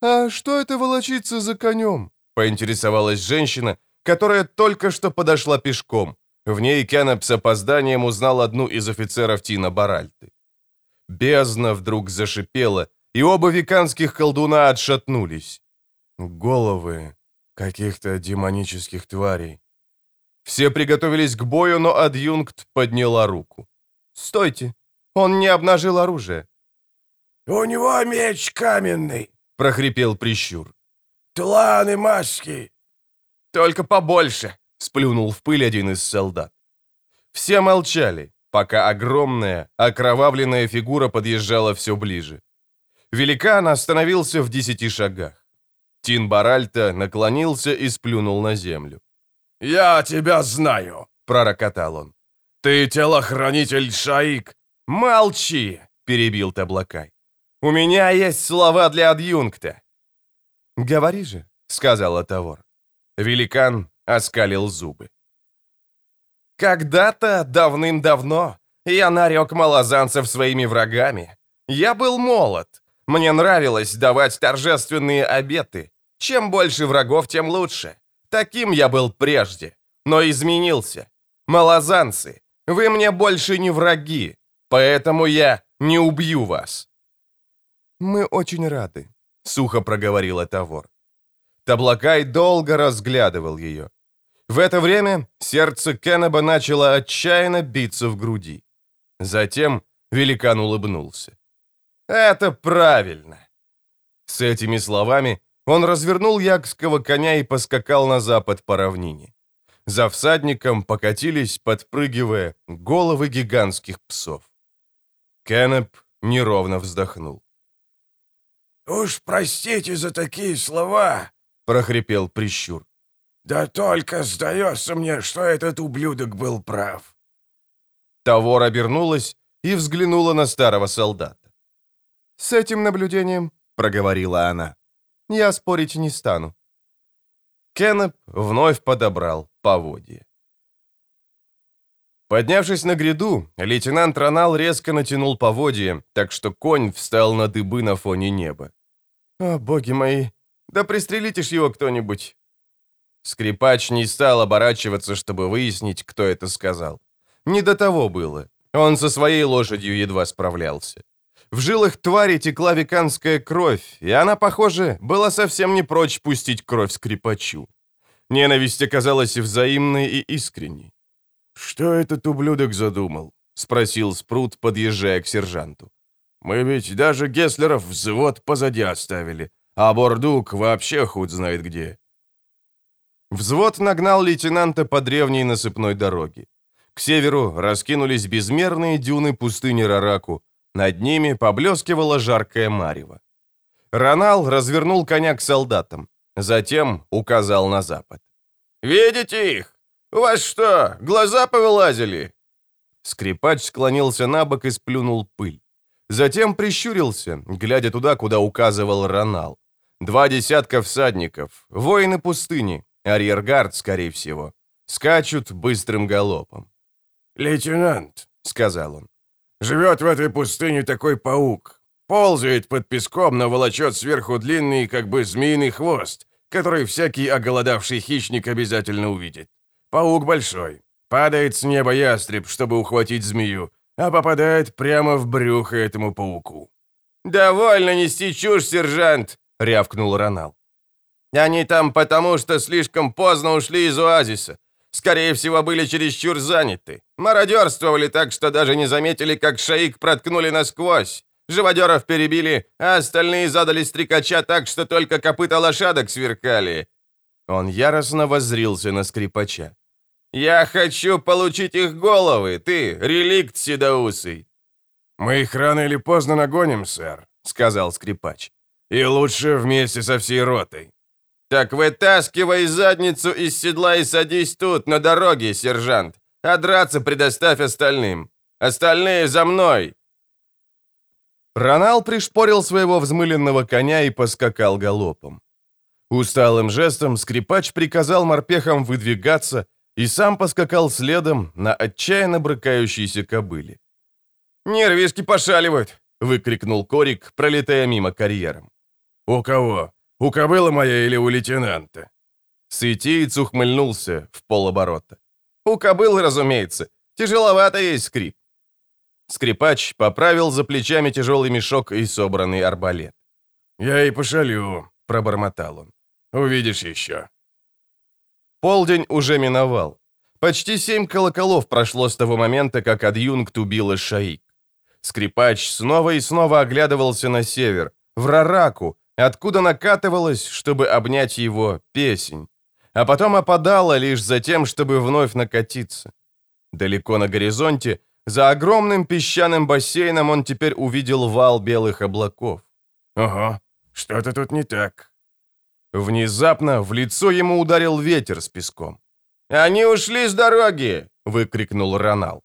«А что это волочится за конем?» — поинтересовалась женщина, которая только что подошла пешком. В ней Кеннеп с опозданием узнал одну из офицеров Тина Баральты. Бездна вдруг зашипела, и оба веканских колдуна отшатнулись. Головы каких-то демонических тварей. Все приготовились к бою, но адъюнкт подняла руку. «Стойте! Он не обнажил оружие!» «У него меч каменный!» — прохрипел Прищур. «Тланы маски!» «Только побольше!» — сплюнул в пыль один из солдат. Все молчали, пока огромная, окровавленная фигура подъезжала все ближе. Великан остановился в десяти шагах. Тин Баральта наклонился и сплюнул на землю. «Я тебя знаю!» — пророкотал он. «Ты телохранитель Шаик!» «Молчи!» — перебил Таблакай. «У меня есть слова для адъюнкта!» «Говори же!» — сказала Тавор. Великан оскалил зубы. «Когда-то, давным-давно, я нарек малозанцев своими врагами. Я был молод. Мне нравилось давать торжественные обеты. Чем больше врагов, тем лучше. Таким я был прежде, но изменился. Малозанцы, вы мне больше не враги, поэтому я не убью вас». «Мы очень рады», — сухо проговорила Тавор. Таблакай долго разглядывал ее. В это время сердце Кеннеба начало отчаянно биться в груди. Затем великан улыбнулся. «Это правильно!» С этими словами он развернул якского коня и поскакал на запад по равнине. За всадником покатились, подпрыгивая, головы гигантских псов. Кеннеп неровно вздохнул. «Уж простите за такие слова», — прохрипел Прищур. «Да только сдается мне, что этот ублюдок был прав». Тавор обернулась и взглянула на старого солдата. «С этим наблюдением», — проговорила она, — «я спорить не стану». Кеннеп вновь подобрал поводье. Поднявшись на гряду, лейтенант Ронал резко натянул поводье, так что конь встал на дыбы на фоне неба. «О, боги мои! Да пристрелите ж его кто-нибудь!» Скрипач не стал оборачиваться, чтобы выяснить, кто это сказал. Не до того было. Он со своей лошадью едва справлялся. В жилах твари текла веканская кровь, и она, похоже, была совсем не прочь пустить кровь скрипачу. Ненависть оказалась взаимной и искренней. «Что этот ублюдок задумал?» — спросил Спрут, подъезжая к сержанту. «Мы ведь даже Гесслеров взвод позади оставили, а Бордук вообще худ знает где». Взвод нагнал лейтенанта по древней насыпной дороге. К северу раскинулись безмерные дюны пустыни Рараку, над ними поблескивало жаркое марево. Ронал развернул коня к солдатам, затем указал на запад. «Видите их? У вас что, глаза повылазили?» Скрипач склонился на бок и сплюнул пыль. Затем прищурился, глядя туда, куда указывал Ронал. Два десятка всадников, воины пустыни, арьергард, скорее всего, скачут быстрым галопом. «Лейтенант», — сказал он, — «живет в этой пустыне такой паук. Ползает под песком, но волочет сверху длинный, как бы змеиный хвост, который всякий оголодавший хищник обязательно увидит. Паук большой. Падает с неба ястреб, чтобы ухватить змею, а попадает прямо в брюхо этому пауку. «Довольно нести чушь, сержант!» — рявкнул Ронал. «Они там потому, что слишком поздно ушли из оазиса. Скорее всего, были чересчур заняты. Мародерствовали так, что даже не заметили, как шаик проткнули насквозь. Живодеров перебили, а остальные задали стрекача так, что только копыта лошадок сверкали». Он яростно воззрился на скрипача. «Я хочу получить их головы, ты, реликт седоусый!» «Мы их рано или поздно нагоним, сэр», — сказал скрипач. «И лучше вместе со всей ротой». «Так вытаскивай задницу из седла и садись тут, на дороге, сержант, а драться предоставь остальным. Остальные за мной!» Ронал пришпорил своего взмыленного коня и поскакал галопом. Усталым жестом скрипач приказал морпехам выдвигаться и сам поскакал следом на отчаянно брыкающейся кобыле. «Нервишки пошаливают!» — выкрикнул Корик, пролетая мимо карьером. «У кого? У кобылы моей или у лейтенанта?» Сытиец ухмыльнулся в полоборота. У кобылы, разумеется. Тяжеловато есть скрип. Скрипач поправил за плечами тяжелый мешок и собранный арбалет. «Я и пошалю», — пробормотал он. «Увидишь еще». Полдень уже миновал. Почти семь колоколов прошло с того момента, как адъюнкт убил Шаик. Скрипач снова и снова оглядывался на север, в Рараку, откуда накатывалась, чтобы обнять его, песень. А потом опадала лишь за тем, чтобы вновь накатиться. Далеко на горизонте, за огромным песчаным бассейном он теперь увидел вал белых облаков. «Ого, что-то тут не так». Внезапно в лицо ему ударил ветер с песком. «Они ушли с дороги!» — выкрикнул Ронал.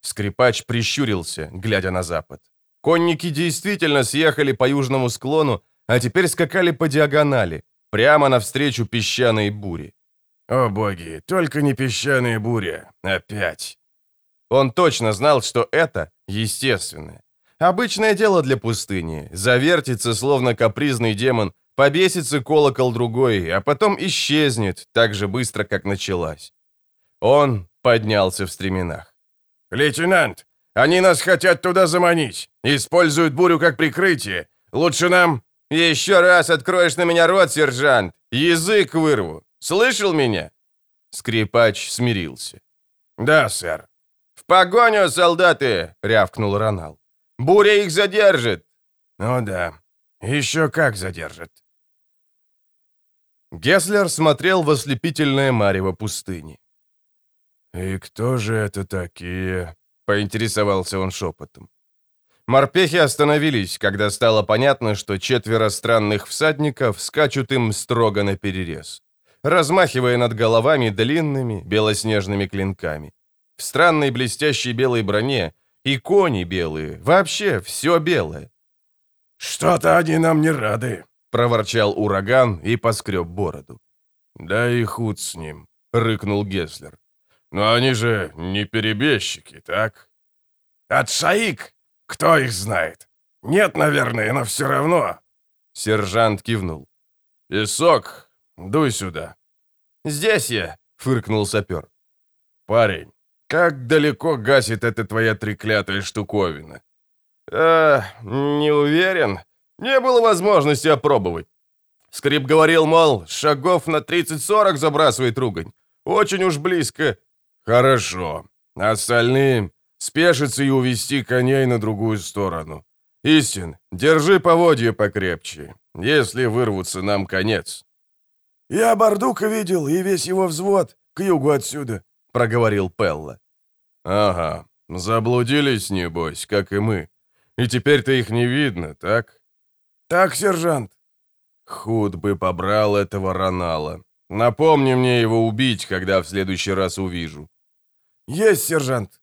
Скрипач прищурился, глядя на запад. Конники действительно съехали по южному склону, а теперь скакали по диагонали, прямо навстречу песчаной буре. «О боги, только не песчаная буря. Опять!» Он точно знал, что это естественное. Обычное дело для пустыни. Завертится, словно капризный демон, побесится колокол другой, а потом исчезнет так же быстро, как началась. Он поднялся в стременах. «Лейтенант, они нас хотят туда заманить. Используют бурю как прикрытие. Лучше нам...» «Еще раз откроешь на меня рот, сержант! Язык вырву! Слышал меня?» Скрипач смирился. «Да, сэр». «В погоню, солдаты!» — рявкнул Ронал. «Буря их задержит!» «Ну да, еще как задержит!» Гесслер смотрел в ослепительное марево пустыни. «И кто же это такие?» — поинтересовался он шепотом. Морпехи остановились, когда стало понятно, что четверо странных всадников скачут им строго на перерез, размахивая над головами длинными белоснежными клинками. В странной блестящей белой броне и кони белые, вообще все белое. «Что-то они нам не рады», — проворчал ураган и поскреб бороду. «Да и худ с ним», — рыкнул Геслер. «Но они же не перебежчики, так?» «От Шаик кто их знает? Нет, наверное, но все равно». Сержант кивнул. «Песок, дуй сюда». «Здесь я», — фыркнул сапер. «Парень, как далеко гасит эта твоя треклятая штуковина?» «Э, не уверен. Не было возможности опробовать. Скрип говорил, мол, шагов на 30-40 забрасывает ругань. Очень уж близко». «Хорошо. Остальные спешиться и увести коней на другую сторону. Истин, держи поводья покрепче. Если вырвутся, нам конец». «Я Бардука видел и весь его взвод к югу отсюда», — проговорил Пелла. «Ага, заблудились, небось, как и мы. И теперь-то их не видно, так?» «Так, сержант». «Худ бы побрал этого Ронала. Напомни мне его убить, когда в следующий раз увижу». «Есть, сержант».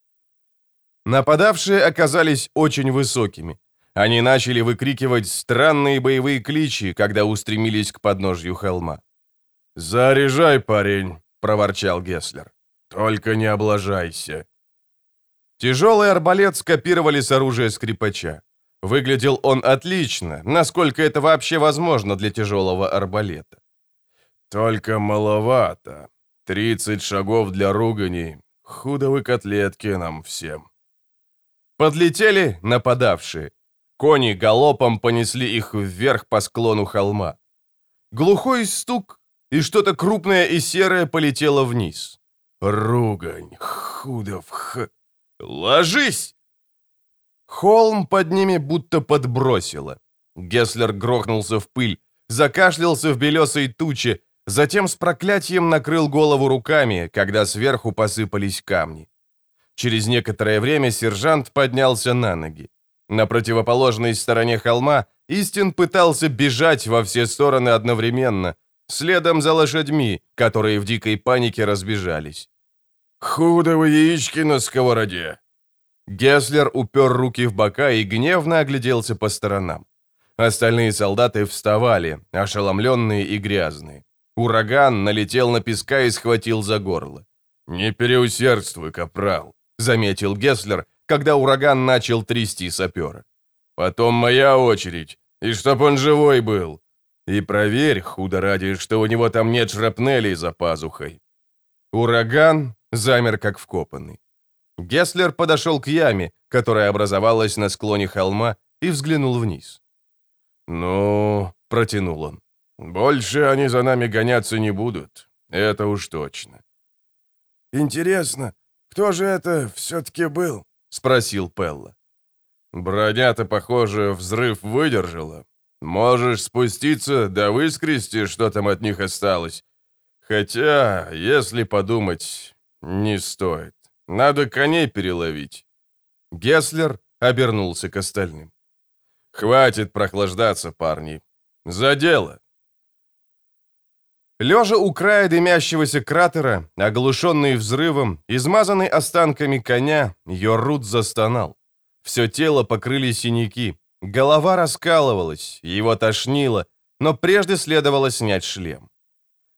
Нападавшие оказались очень высокими. Они начали выкрикивать странные боевые кличи, когда устремились к подножью холма. «Заряжай, парень!» — проворчал Гесслер. «Только не облажайся!» Тяжелый арбалет скопировали с оружия скрипача. Выглядел он отлично, насколько это вообще возможно для тяжелого арбалета. «Только маловато. Тридцать шагов для ругани. Худовы котлетки нам всем». Подлетели нападавшие. Кони галопом понесли их вверх по склону холма. Глухой стук, и что-то крупное и серое полетело вниз. Ругань, худов, х... Ложись! Холм под ними будто подбросило. Гесслер грохнулся в пыль, закашлялся в белесой туче, затем с проклятием накрыл голову руками, когда сверху посыпались камни. Через некоторое время сержант поднялся на ноги. На противоположной стороне холма Истин пытался бежать во все стороны одновременно, следом за лошадьми, которые в дикой панике разбежались. «Худо вы яички на сковороде!» Геслер упер руки в бока и гневно огляделся по сторонам. Остальные солдаты вставали, ошеломленные и грязные. Ураган налетел на песка и схватил за горло. «Не переусердствуй, капрал заметил Гесслер, когда ураган начал трясти сапера. «Потом моя очередь, и чтоб он живой был. И проверь, худо ради, что у него там нет шрапнелей за пазухой». Ураган замер как вкопанный. Гесслер подошел к яме, которая образовалась на склоне холма, и взглянул вниз. «Ну...» — протянул он. «Больше они за нами гоняться не будут. Это уж точно». «Интересно, кто же это все-таки был?» — спросил Пелла. «Броня-то, похоже, взрыв выдержала. Можешь спуститься, да выскрести, что там от них осталось. Хотя, если подумать, не стоит. Надо коней переловить». Гесслер обернулся к остальным. «Хватит прохлаждаться, парни. За дело!» Лежа у края дымящегося кратера, оглушенный взрывом, измазанный останками коня, Йоррут застонал. Все тело покрыли синяки, голова раскалывалась, его тошнило, но прежде следовало снять шлем.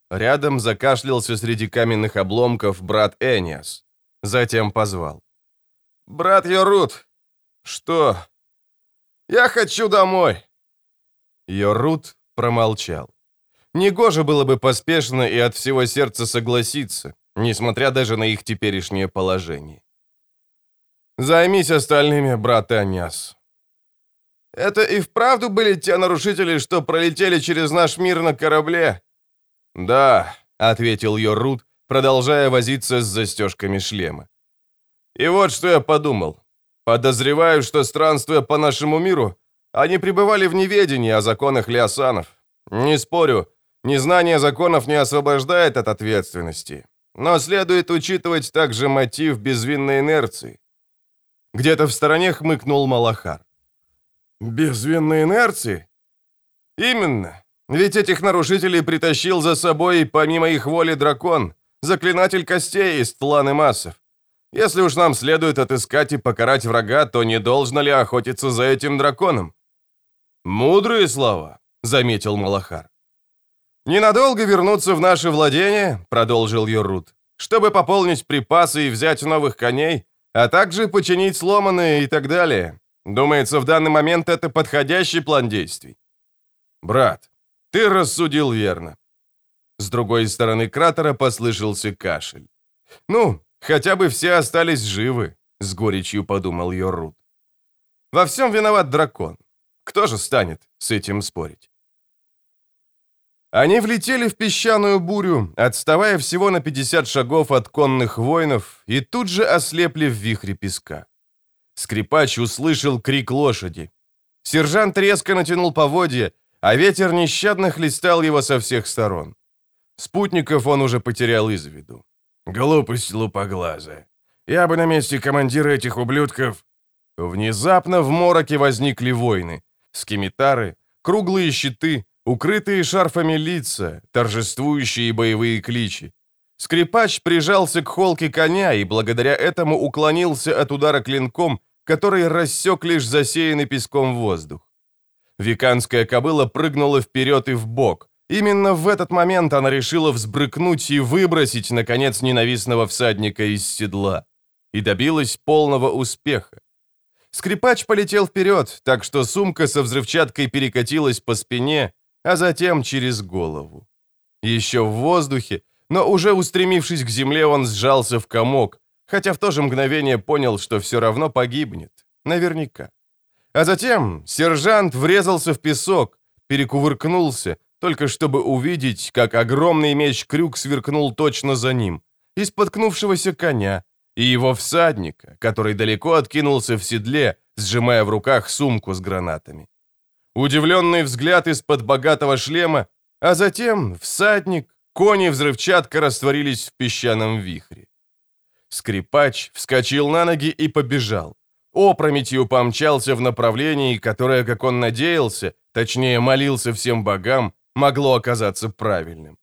Рядом закашлялся среди каменных обломков брат Эниас. Затем позвал. «Брат Йорут!» «Что?» «Я хочу домой!» Йорут промолчал. Негоже было бы поспешно и от всего сердца согласиться, несмотря даже на их теперешнее положение. «Займись остальными, брат Аняс». «Это и вправду были те нарушители, что пролетели через наш мир на корабле?» «Да», — ответил Йоррут, продолжая возиться с застежками шлема. «И вот что я подумал. Подозреваю, что, странствуя по нашему миру, они пребывали в неведении о законах Лиасанов. Не спорю, Незнание законов не освобождает от ответственности, но следует учитывать также мотив безвинной инерции. Где-то в стороне хмыкнул Малахар. «Безвинной инерции?» «Именно. Ведь этих нарушителей притащил за собой, помимо их воли, дракон, заклинатель костей из тланы массов. Если уж нам следует отыскать и покарать врага, то не должно ли охотиться за этим драконом?» «Мудрые слова», — заметил Малахар. «Ненадолго вернуться в наше владение», — продолжил Юрут, «чтобы пополнить припасы и взять новых коней, а также починить сломанные и так далее. Думается, в данный момент это подходящий план действий». «Брат, ты рассудил верно». С другой стороны кратера послышался кашель. «Ну, хотя бы все остались живы», — с горечью подумал Йоррут. «Во всем виноват дракон. Кто же станет с этим спорить?» Они влетели в песчаную бурю, отставая всего на 50 шагов от конных воинов, и тут же ослепли в вихре песка. Скрипач услышал крик лошади. Сержант резко натянул поводья, а ветер нещадно хлестал его со всех сторон. Спутников он уже потерял из виду. Глупость лупоглазая. Я бы на месте командира этих ублюдков... Внезапно в мороке возникли войны. Скимитары, круглые щиты, Укрытые шарфами лица, торжествующие боевые кличи. Скрипач прижался к холке коня и благодаря этому уклонился от удара клинком, который рассек лишь засеянный песком воздух. Виканская кобыла прыгнула вперед и вбок. Именно в этот момент она решила взбрыкнуть и выбросить, наконец, ненавистного всадника из седла. И добилась полного успеха. Скрипач полетел вперед, так что сумка со взрывчаткой перекатилась по спине, а затем через голову. Еще в воздухе, но уже устремившись к земле, он сжался в комок, хотя в то же мгновение понял, что все равно погибнет. Наверняка. А затем сержант врезался в песок, перекувыркнулся, только чтобы увидеть, как огромный меч-крюк сверкнул точно за ним, и споткнувшегося коня, и его всадника, который далеко откинулся в седле, сжимая в руках сумку с гранатами удивленный взгляд из-под богатого шлема, а затем всадник, кони взрывчатка растворились в песчаном вихре. Скрипач вскочил на ноги и побежал. Опрометью помчался в направлении, которое, как он надеялся, точнее молился всем богам, могло оказаться правильным.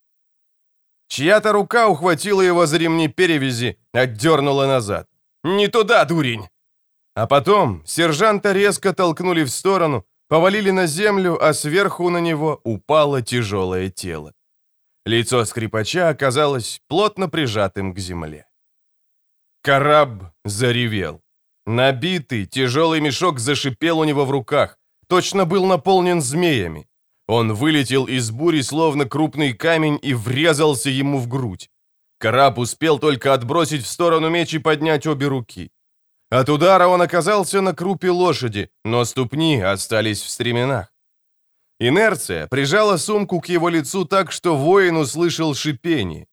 Чья-то рука ухватила его за ремни перевязи, отдернула назад. «Не туда, дурень!» А потом сержанта резко толкнули в сторону, повалили на землю, а сверху на него упало тяжелое тело. Лицо скрипача оказалось плотно прижатым к земле. Караб заревел. Набитый, тяжелый мешок зашипел у него в руках, точно был наполнен змеями. Он вылетел из бури, словно крупный камень, и врезался ему в грудь. Караб успел только отбросить в сторону меч и поднять обе руки. От удара он оказался на крупе лошади, но ступни остались в стременах. Инерция прижала сумку к его лицу так, что воин услышал шипение.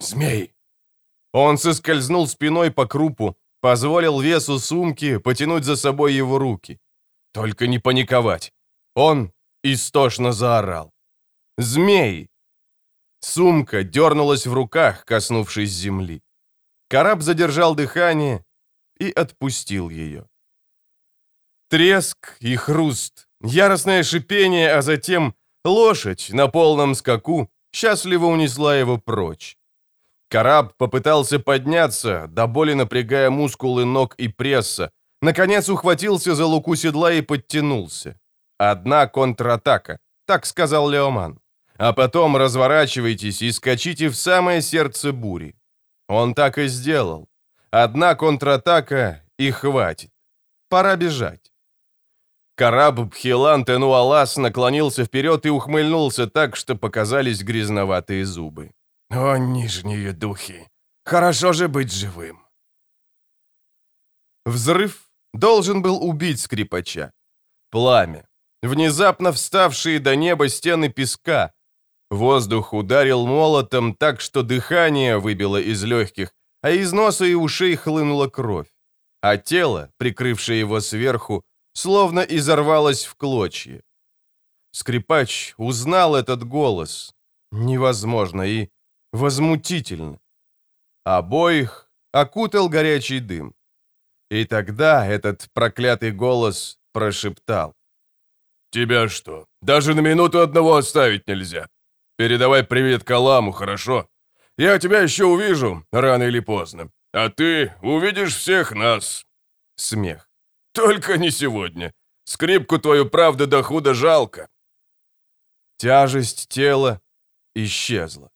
«Змей!» Он соскользнул спиной по крупу, позволил весу сумки потянуть за собой его руки. Только не паниковать. Он истошно заорал. «Змей!» Сумка дернулась в руках, коснувшись земли. Караб задержал дыхание и отпустил ее. Треск и хруст, яростное шипение, а затем лошадь на полном скаку счастливо унесла его прочь. Караб попытался подняться, до боли напрягая мускулы ног и пресса. Наконец ухватился за луку седла и подтянулся. Одна контратака, так сказал Леоман. А потом разворачивайтесь и скачите в самое сердце бури. Он так и сделал. Одна контратака и хватит. Пора бежать. Караб Бхилан Тенуалас наклонился вперед и ухмыльнулся так, что показались грязноватые зубы. О, нижние духи! Хорошо же быть живым!» Взрыв должен был убить скрипача. Пламя. Внезапно вставшие до неба стены песка. Воздух ударил молотом так, что дыхание выбило из легких, а из носа и ушей хлынула кровь. А тело, прикрывшее его сверху, словно изорвалось в клочья. Скрипач узнал этот голос. Невозможно и Возмутительно. Обоих окутал горячий дым. И тогда этот проклятый голос прошептал. «Тебя что, даже на минуту одного оставить нельзя? Передавай привет Каламу, хорошо? Я тебя еще увижу, рано или поздно. А ты увидишь всех нас». Смех. «Только не сегодня. Скрипку твою, правда, до худа жалко». Тяжесть тела исчезла.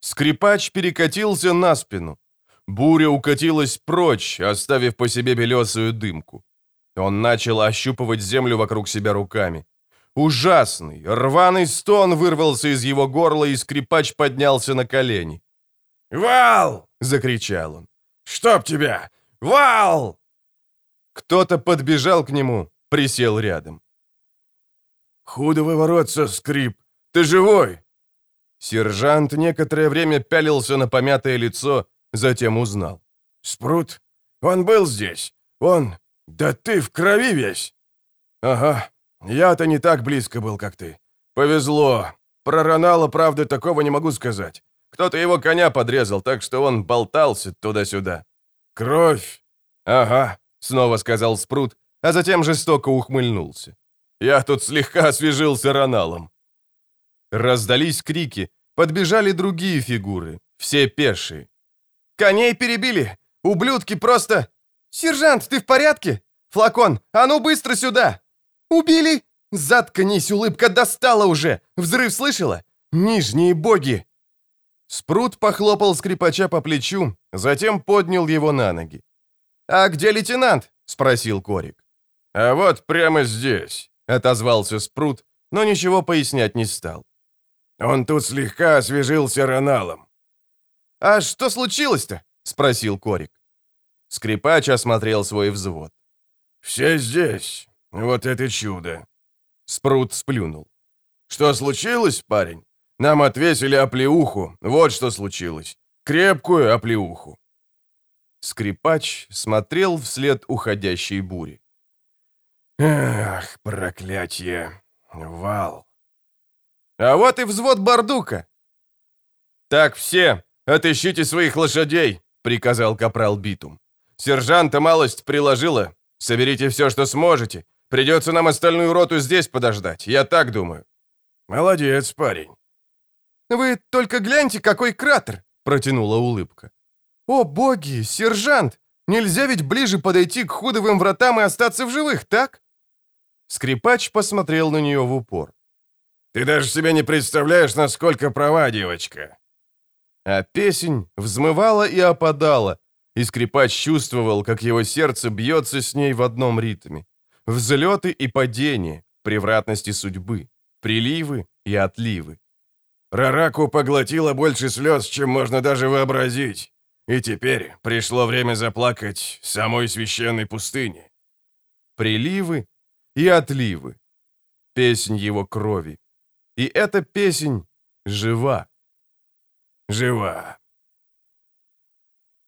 Скрипач перекатился на спину. Буря укатилась прочь, оставив по себе белесую дымку. Он начал ощупывать землю вокруг себя руками. Ужасный, рваный стон вырвался из его горла, и скрипач поднялся на колени. «Вал!» — закричал он. «Чтоб тебя! Вал!» Кто-то подбежал к нему, присел рядом. «Худо выворотся, скрип! Ты живой?» Сержант некоторое время пялился на помятое лицо, затем узнал. «Спрут? Он был здесь. Он... Да ты в крови весь!» «Ага. Я-то не так близко был, как ты. Повезло. Про Ронала, правда, такого не могу сказать. Кто-то его коня подрезал, так что он болтался туда-сюда. Кровь!» «Ага», — снова сказал Спрут, а затем жестоко ухмыльнулся. «Я тут слегка освежился Роналом». Раздались крики, подбежали другие фигуры, все пешие. «Коней перебили! Ублюдки просто...» «Сержант, ты в порядке? Флакон, а ну быстро сюда!» «Убили?» «Заткнись, улыбка достала уже! Взрыв слышала? Нижние боги!» Спрут похлопал скрипача по плечу, затем поднял его на ноги. «А где лейтенант?» — спросил Корик. «А вот прямо здесь», — отозвался Спрут, но ничего пояснять не стал. Он тут слегка освежился роналом. «А что случилось-то?» — спросил Корик. Скрипач осмотрел свой взвод. «Все здесь. Вот это чудо!» Спрут сплюнул. «Что случилось, парень? Нам отвесили оплеуху. Вот что случилось. Крепкую оплеуху». Скрипач смотрел вслед уходящей бури. «Ах, проклятие! Вал!» А вот и взвод Бардука. «Так все, отыщите своих лошадей», — приказал капрал Битум. «Сержанта малость приложила. Соберите все, что сможете. Придется нам остальную роту здесь подождать, я так думаю». «Молодец, парень». «Вы только гляньте, какой кратер!» — протянула улыбка. «О, боги, сержант! Нельзя ведь ближе подойти к худовым вратам и остаться в живых, так?» Скрипач посмотрел на нее в упор. Ты даже себе не представляешь, насколько права девочка!» А песень взмывала и опадала, и скрипач чувствовал, как его сердце бьется с ней в одном ритме. Взлеты и падения, превратности судьбы, приливы и отливы. Рараку поглотила больше слез, чем можно даже вообразить. И теперь пришло время заплакать самой священной пустыне. Приливы и отливы. Песнь его крови. И эта песнь жива. Жива.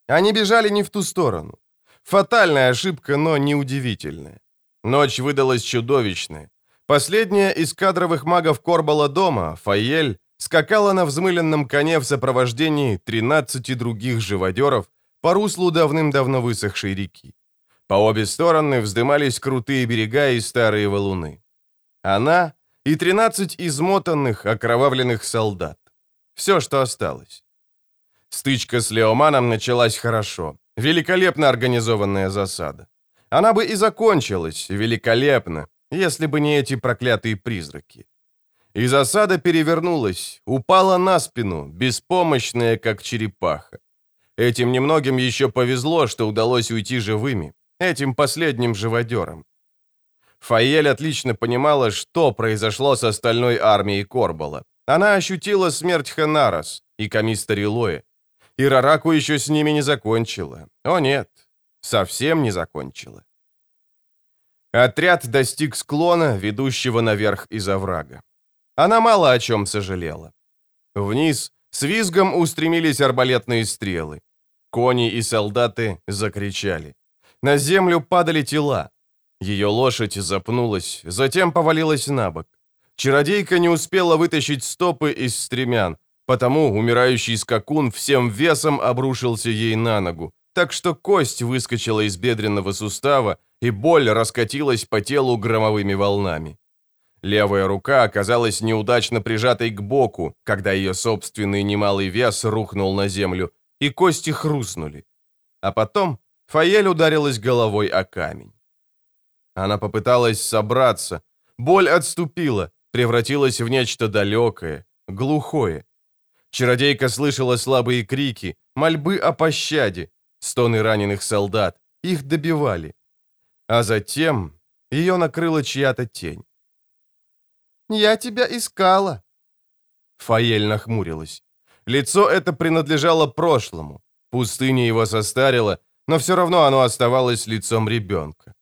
Они бежали не в ту сторону. Фатальная ошибка, но неудивительная. Ночь выдалась чудовищная. Последняя из кадровых магов Корбала дома, Фаель, скакала на взмыленном коне в сопровождении 13 других живодеров по руслу давным-давно высохшей реки. По обе стороны вздымались крутые берега и старые валуны. Она и 13 измотанных, окровавленных солдат. Все, что осталось. Стычка с Леоманом началась хорошо. Великолепно организованная засада. Она бы и закончилась великолепно, если бы не эти проклятые призраки. И засада перевернулась, упала на спину, беспомощная, как черепаха. Этим немногим еще повезло, что удалось уйти живыми, этим последним живодером. Фаель отлично понимала, что произошло с остальной армией Корбала. Она ощутила смерть Ханарас и Камиста Рилоя. И Рараку еще с ними не закончила. О нет, совсем не закончила. Отряд достиг склона, ведущего наверх из оврага. Она мало о чем сожалела. Вниз с визгом устремились арбалетные стрелы. Кони и солдаты закричали. На землю падали тела. Ее лошадь запнулась, затем повалилась на бок. Чародейка не успела вытащить стопы из стремян, потому умирающий скакун всем весом обрушился ей на ногу, так что кость выскочила из бедренного сустава, и боль раскатилась по телу громовыми волнами. Левая рука оказалась неудачно прижатой к боку, когда ее собственный немалый вес рухнул на землю, и кости хрустнули. А потом Фаель ударилась головой о камень. Она попыталась собраться. Боль отступила, превратилась в нечто далекое, глухое. Чародейка слышала слабые крики, мольбы о пощаде, стоны раненых солдат. Их добивали. А затем ее накрыла чья-то тень. «Я тебя искала». Фаель нахмурилась. Лицо это принадлежало прошлому. Пустыня его состарила, но все равно оно оставалось лицом ребенка.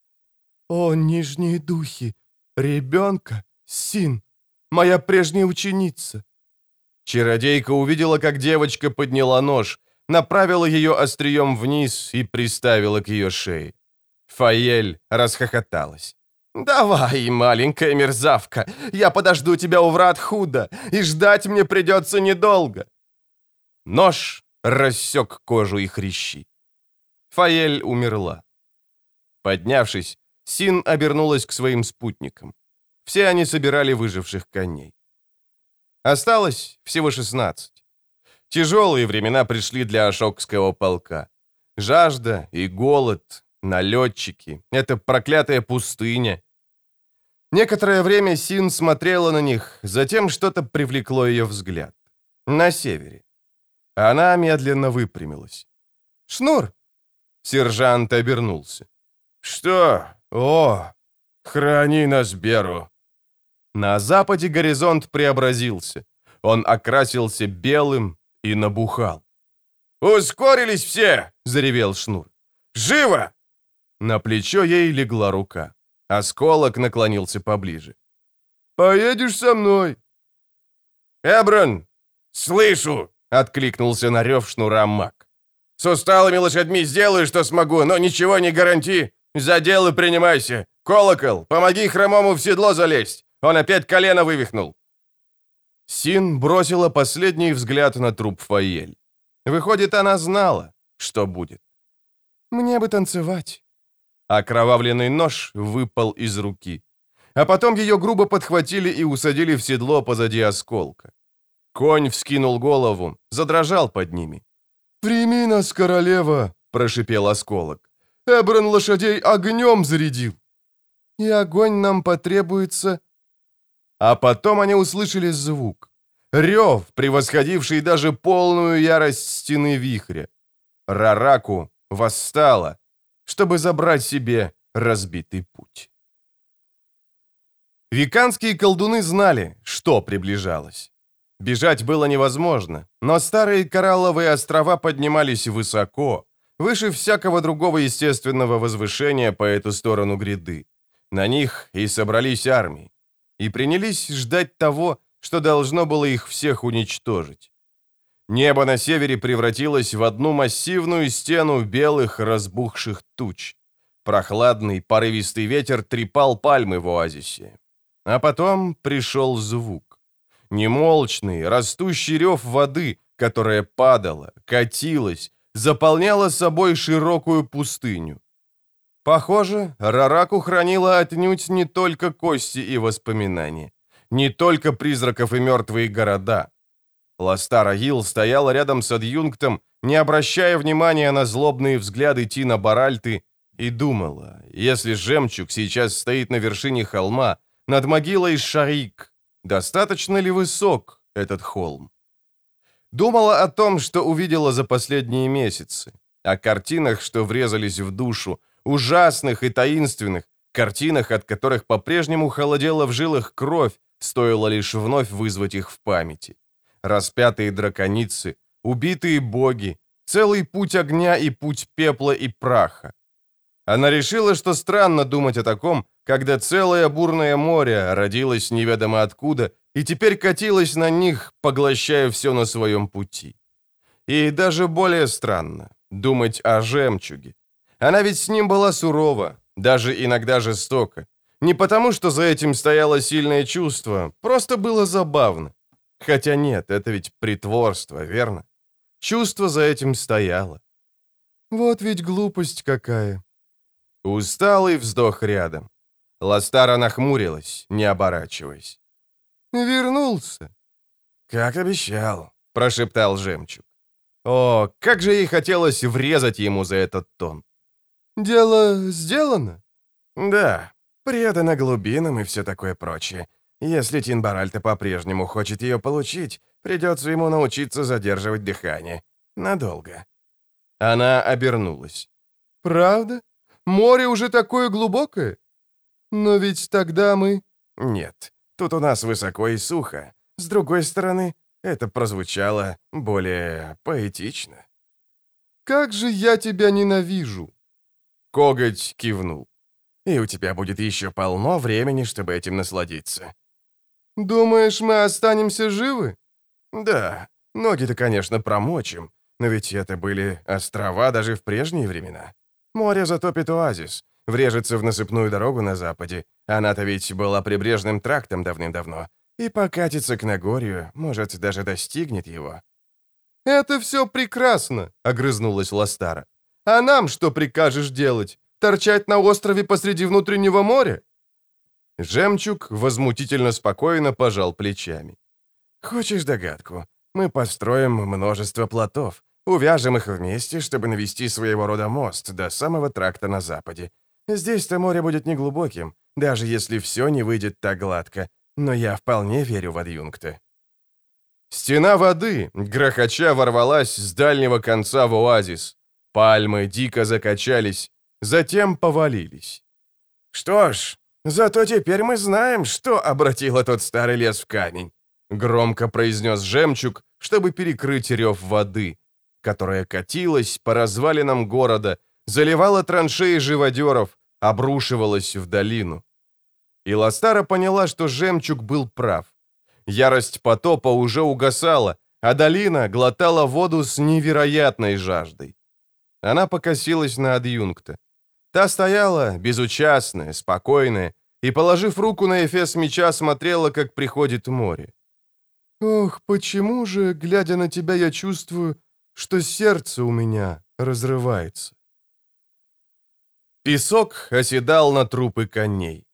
«О, нижние духи! Ребенка! Син! Моя прежняя ученица!» Чародейка увидела, как девочка подняла нож, направила ее острием вниз и приставила к ее шее. Фаель расхохоталась. «Давай, маленькая мерзавка, я подожду тебя у врат худо, и ждать мне придется недолго». Нож рассек кожу и хрящи. Фаель умерла. Поднявшись, Син обернулась к своим спутникам. Все они собирали выживших коней. Осталось всего 16. Тяжелые времена пришли для Ашокского полка. Жажда и голод, налетчики, эта проклятая пустыня. Некоторое время Син смотрела на них, затем что-то привлекло ее взгляд. На севере. Она медленно выпрямилась. «Шнур!» Сержант обернулся. «Что? О, храни нас, Беру!» На западе горизонт преобразился. Он окрасился белым и набухал. «Ускорились все!» — заревел Шнур. «Живо!» На плечо ей легла рука. Осколок наклонился поближе. «Поедешь со мной?» «Эброн!» «Слышу!» — откликнулся на рев шнура Мак. «С усталыми лошадьми сделаю, что смогу, но ничего не гаранти. За дело принимайся. Колокол, помоги хромому в седло залезть. Он опять колено вывихнул». Син бросила последний взгляд на труп Фаель. Выходит, она знала, что будет. «Мне бы танцевать». Окровавленный нож выпал из руки. А потом ее грубо подхватили и усадили в седло позади осколка. Конь вскинул голову, задрожал под ними. «Прими нас, королева!» – прошипел осколок. «Эброн лошадей огнем зарядил!» «И огонь нам потребуется а потом они услышали звук. Рев, превосходивший даже полную ярость стены вихря. Рараку восстала, чтобы забрать себе разбитый путь. Виканские колдуны знали, что приближалось. Бежать было невозможно, но старые коралловые острова поднимались высоко, выше всякого другого естественного возвышения по эту сторону гряды. На них и собрались армии, и принялись ждать того, что должно было их всех уничтожить. Небо на севере превратилось в одну массивную стену белых разбухших туч. Прохладный, порывистый ветер трепал пальмы в оазисе. А потом пришел звук. Немолчный, растущий рев воды, которая падала, катилась, заполняла собой широкую пустыню. Похоже, Рараку хранила отнюдь не только кости и воспоминания, не только призраков и мертвые города. Ластара Гилл стояла рядом с адъюнктом, не обращая внимания на злобные взгляды Тина Баральты, и думала, если жемчуг сейчас стоит на вершине холма, над могилой Шарик, достаточно ли высок этот холм? Думала о том, что увидела за последние месяцы, о картинах, что врезались в душу, ужасных и таинственных, картинах, от которых по-прежнему холодела в жилах кровь, стоило лишь вновь вызвать их в памяти. Распятые драконицы, убитые боги, целый путь огня и путь пепла и праха. Она решила, что странно думать о таком, когда целое бурное море родилось неведомо откуда и теперь катилось на них, поглощая все на своем пути. И даже более странно думать о жемчуге. Она ведь с ним была сурова, даже иногда жестока. Не потому, что за этим стояло сильное чувство, просто было забавно. Хотя нет, это ведь притворство, верно? Чувство за этим стояло. Вот ведь глупость какая. Усталый вздох рядом. Ластара нахмурилась, не оборачиваясь. «Вернулся». «Как обещал», — прошептал жемчуг. О, как же ей хотелось врезать ему за этот тон. «Дело сделано?» «Да, предано глубинам и все такое прочее. Если Тинбаральта по-прежнему хочет ее получить, придется ему научиться задерживать дыхание. Надолго». Она обернулась. «Правда? Море уже такое глубокое? Но ведь тогда мы...» «Нет, тут у нас высоко и сухо. С другой стороны, это прозвучало более поэтично». «Как же я тебя ненавижу!» Коготь кивнул. «И у тебя будет еще полно времени, чтобы этим насладиться». «Думаешь, мы останемся живы?» «Да, ноги-то, конечно, промочим, но ведь это были острова даже в прежние времена. Море затопит оазис, врежется в насыпную дорогу на западе. Она-то ведь была прибрежным трактом давным-давно. И покатится к Нагорью, может, даже достигнет его». «Это все прекрасно», — огрызнулась Ластара. «А нам что прикажешь делать? Торчать на острове посреди внутреннего моря?» Жемчуг возмутительно спокойно пожал плечами. «Хочешь догадку? Мы построим множество плотов, увяжем их вместе, чтобы навести своего рода мост до самого тракта на западе. Здесь-то море будет неглубоким, даже если все не выйдет так гладко, но я вполне верю в адъюнкты». Стена воды, грохоча, ворвалась с дальнего конца в оазис. Пальмы дико закачались, затем повалились. «Что ж, зато теперь мы знаем, что обратило тот старый лес в камень», громко произнес жемчуг, чтобы перекрыть рев воды, которая катилась по развалинам города, заливала траншеи живодеров, обрушивалась в долину. И Ластара поняла, что жемчуг был прав. Ярость потопа уже угасала, а долина глотала воду с невероятной жаждой. Она покосилась на адъюнкта. Та стояла, безучастная, спокойная, и, положив руку на эфес меча, смотрела, как приходит море. «Ох, почему же, глядя на тебя, я чувствую, что сердце у меня разрывается?» Песок оседал на трупы коней.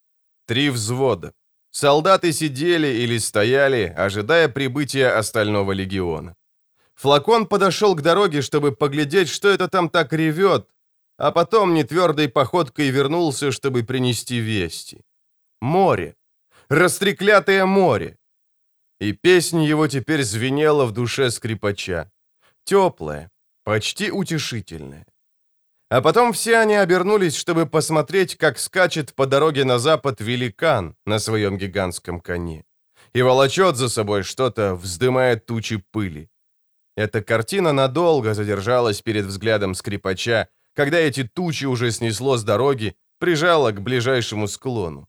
Три взвода. Солдаты сидели или стояли, ожидая прибытия остального легиона. Флакон подошел к дороге, чтобы поглядеть, что это там так ревет, а потом нетвердой походкой вернулся, чтобы принести вести. Море. Растреклятое море. И песнь его теперь звенела в душе скрипача. Теплая, почти утешительная. А потом все они обернулись, чтобы посмотреть, как скачет по дороге на запад великан на своем гигантском коне. и волочет за собой что-то, вздымая тучи пыли. Эта картина надолго задержалась перед взглядом скрипача, когда эти тучи уже снесло с дороги, прижало к ближайшему склону.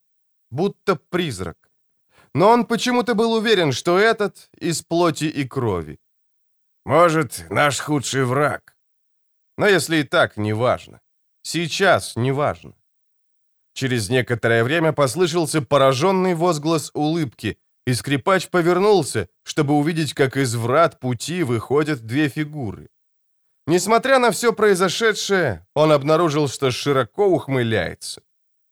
Будто призрак. Но он почему-то был уверен, что этот из плоти и крови. Может, наш худший враг. Но если и так, неважно. Сейчас неважно. Через некоторое время послышался пораженный возглас улыбки, и скрипач повернулся, чтобы увидеть, как из врат пути выходят две фигуры. Несмотря на все произошедшее, он обнаружил, что широко ухмыляется.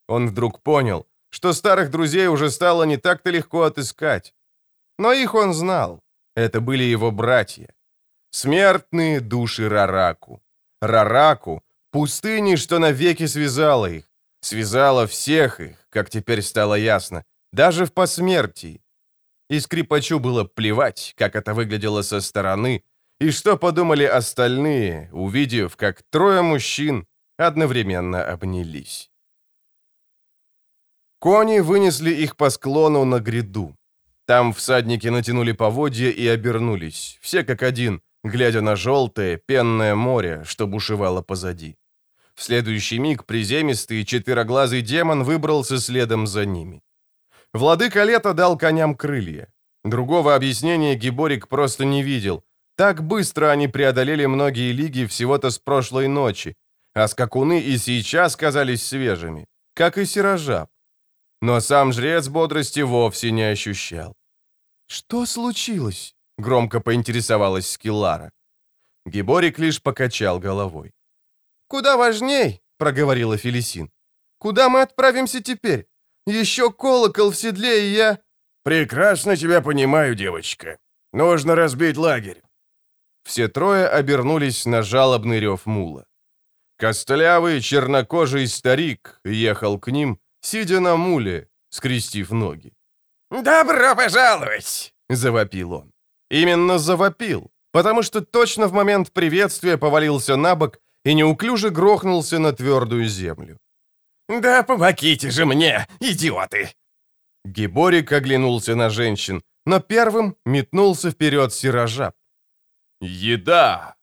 Он вдруг понял, что старых друзей уже стало не так-то легко отыскать. Но их он знал. Это были его братья. Смертные души Рараку. Рараку — пустыни, что навеки связала их. Связала всех их, как теперь стало ясно, даже в посмертии. И скрипачу было плевать, как это выглядело со стороны, и что подумали остальные, увидев, как трое мужчин одновременно обнялись. Кони вынесли их по склону на гряду. Там всадники натянули поводья и обернулись, все как один, глядя на желтое, пенное море, что бушевало позади. В следующий миг приземистый четвероглазый демон выбрался следом за ними. Владыка Лета дал коням крылья. Другого объяснения Гиборик просто не видел. Так быстро они преодолели многие лиги всего-то с прошлой ночи, а скакуны и сейчас казались свежими, как и сирожаб. Но сам жрец бодрости вовсе не ощущал. «Что случилось?» — громко поинтересовалась Скиллара. Гиборик лишь покачал головой. «Куда важней», — проговорила Фелисин. «Куда мы отправимся теперь? Еще колокол в седле, и я...» «Прекрасно тебя понимаю, девочка. Нужно разбить лагерь». Все трое обернулись на жалобный рев мула. Костлявый, чернокожий старик ехал к ним, сидя на муле, скрестив ноги. «Добро пожаловать!» — завопил он. Именно завопил, потому что точно в момент приветствия повалился на бок и неуклюже грохнулся на твердую землю. «Да помогите же мне, идиоты!» Гиборик оглянулся на женщин, но первым метнулся вперед сирожаб. «Еда!»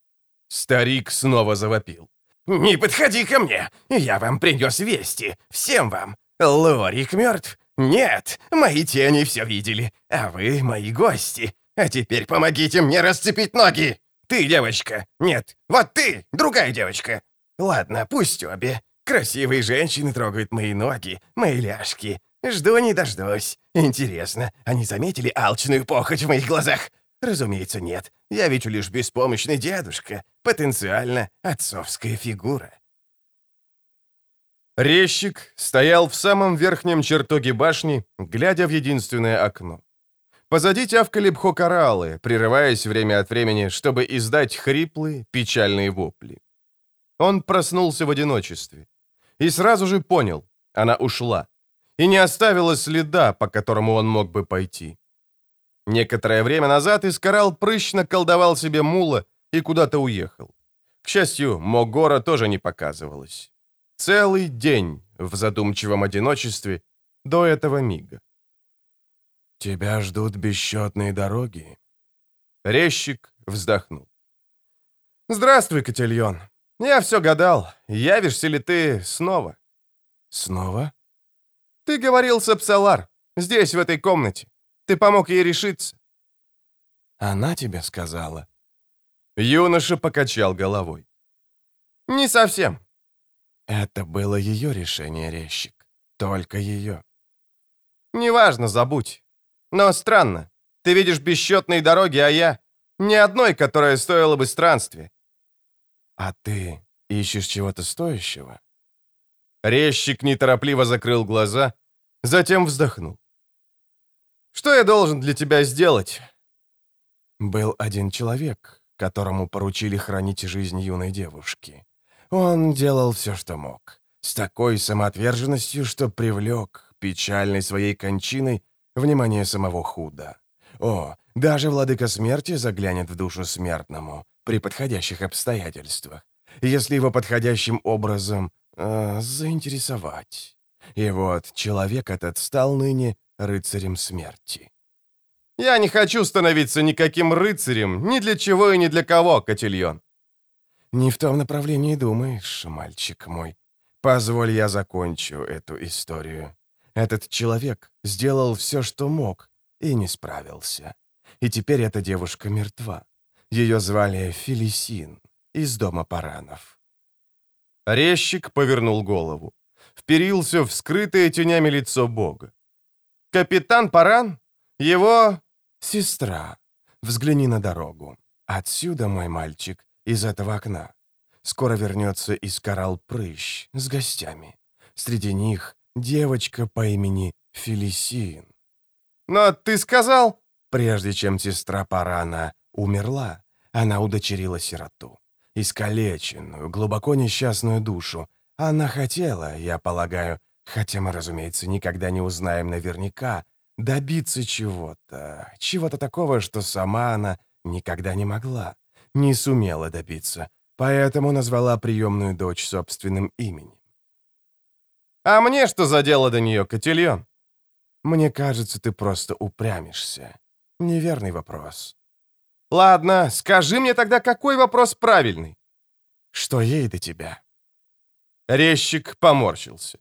Старик снова завопил. «Не подходи ко мне! Я вам принес вести! Всем вам! Лорик мертв? Нет, мои тени все видели, а вы мои гости. А теперь помогите мне расцепить ноги! Ты, девочка! Нет, вот ты, другая девочка! Ладно, пусть обе. Красивые женщины трогают мои ноги, мои ляжки. Жду не дождусь. Интересно, они заметили алчную похоть в моих глазах? Разумеется, нет. Я ведь лишь беспомощный дедушка, потенциально отцовская фигура. Резчик стоял в самом верхнем чертоге башни, глядя в единственное окно. Позади тявкали бхокоралы, прерываясь время от времени, чтобы издать хриплые, печальные вопли. Он проснулся в одиночестве. И сразу же понял, она ушла. И не оставила следа, по которому он мог бы пойти. Некоторое время назад Искарал прыщно колдовал себе мула и куда-то уехал. К счастью, Могора тоже не показывалась. Целый день в задумчивом одиночестве до этого мига. «Тебя ждут бесчетные дороги». Резчик вздохнул. «Здравствуй, Котельон. Я все гадал, явишься ли ты снова?» «Снова?» «Ты говорил с Апсалар, здесь, в этой комнате. Ты помог ей решиться». «Она тебе сказала?» Юноша покачал головой. «Не совсем. Это было ее решение, резчик. Только ее. Неважно, забудь. Но странно. Ты видишь бесчетные дороги, а я... Ни одной, которая стоила бы странствия. А ты ищешь чего-то стоящего? Резчик неторопливо закрыл глаза, затем вздохнул. «Что я должен для тебя сделать?» Был один человек, которому поручили хранить жизнь юной девушки. Он делал все, что мог. С такой самоотверженностью, что привлек, печальной своей кончиной, внимание самого Худа. О, даже владыка смерти заглянет в душу смертному при подходящих обстоятельствах, если его подходящим образом э, заинтересовать. И вот человек этот стал ныне рыцарем смерти. Я не хочу становиться никаким рыцарем, ни для чего и ни для кого, Котильон». «Не в том направлении думаешь, мальчик мой. Позволь я закончу эту историю. Этот человек сделал все, что мог, и не справился. И теперь эта девушка мертва. Ее звали Фелисин из дома Паранов. Резчик повернул голову. Вперился в скрытое тенями лицо Бога. «Капитан Паран? Его...» «Сестра, взгляни на дорогу. Отсюда, мой мальчик, из этого окна. Скоро вернется из Коралл Прыщ с гостями. Среди них девочка по имени Фелисин. «Но ты сказал...» Прежде чем сестра Парана умерла, она удочерила сироту. Искалеченную, глубоко несчастную душу. Она хотела, я полагаю, хотя мы, разумеется, никогда не узнаем наверняка, добиться чего-то, чего-то такого, что сама она никогда не могла, не сумела добиться, поэтому назвала приемную дочь собственным именем. «А мне что за дело до нее, Котельон?» «Мне кажется, ты просто упрямишься. Неверный вопрос». «Ладно, скажи мне тогда, какой вопрос правильный?» «Что ей до тебя?» Резчик поморщился.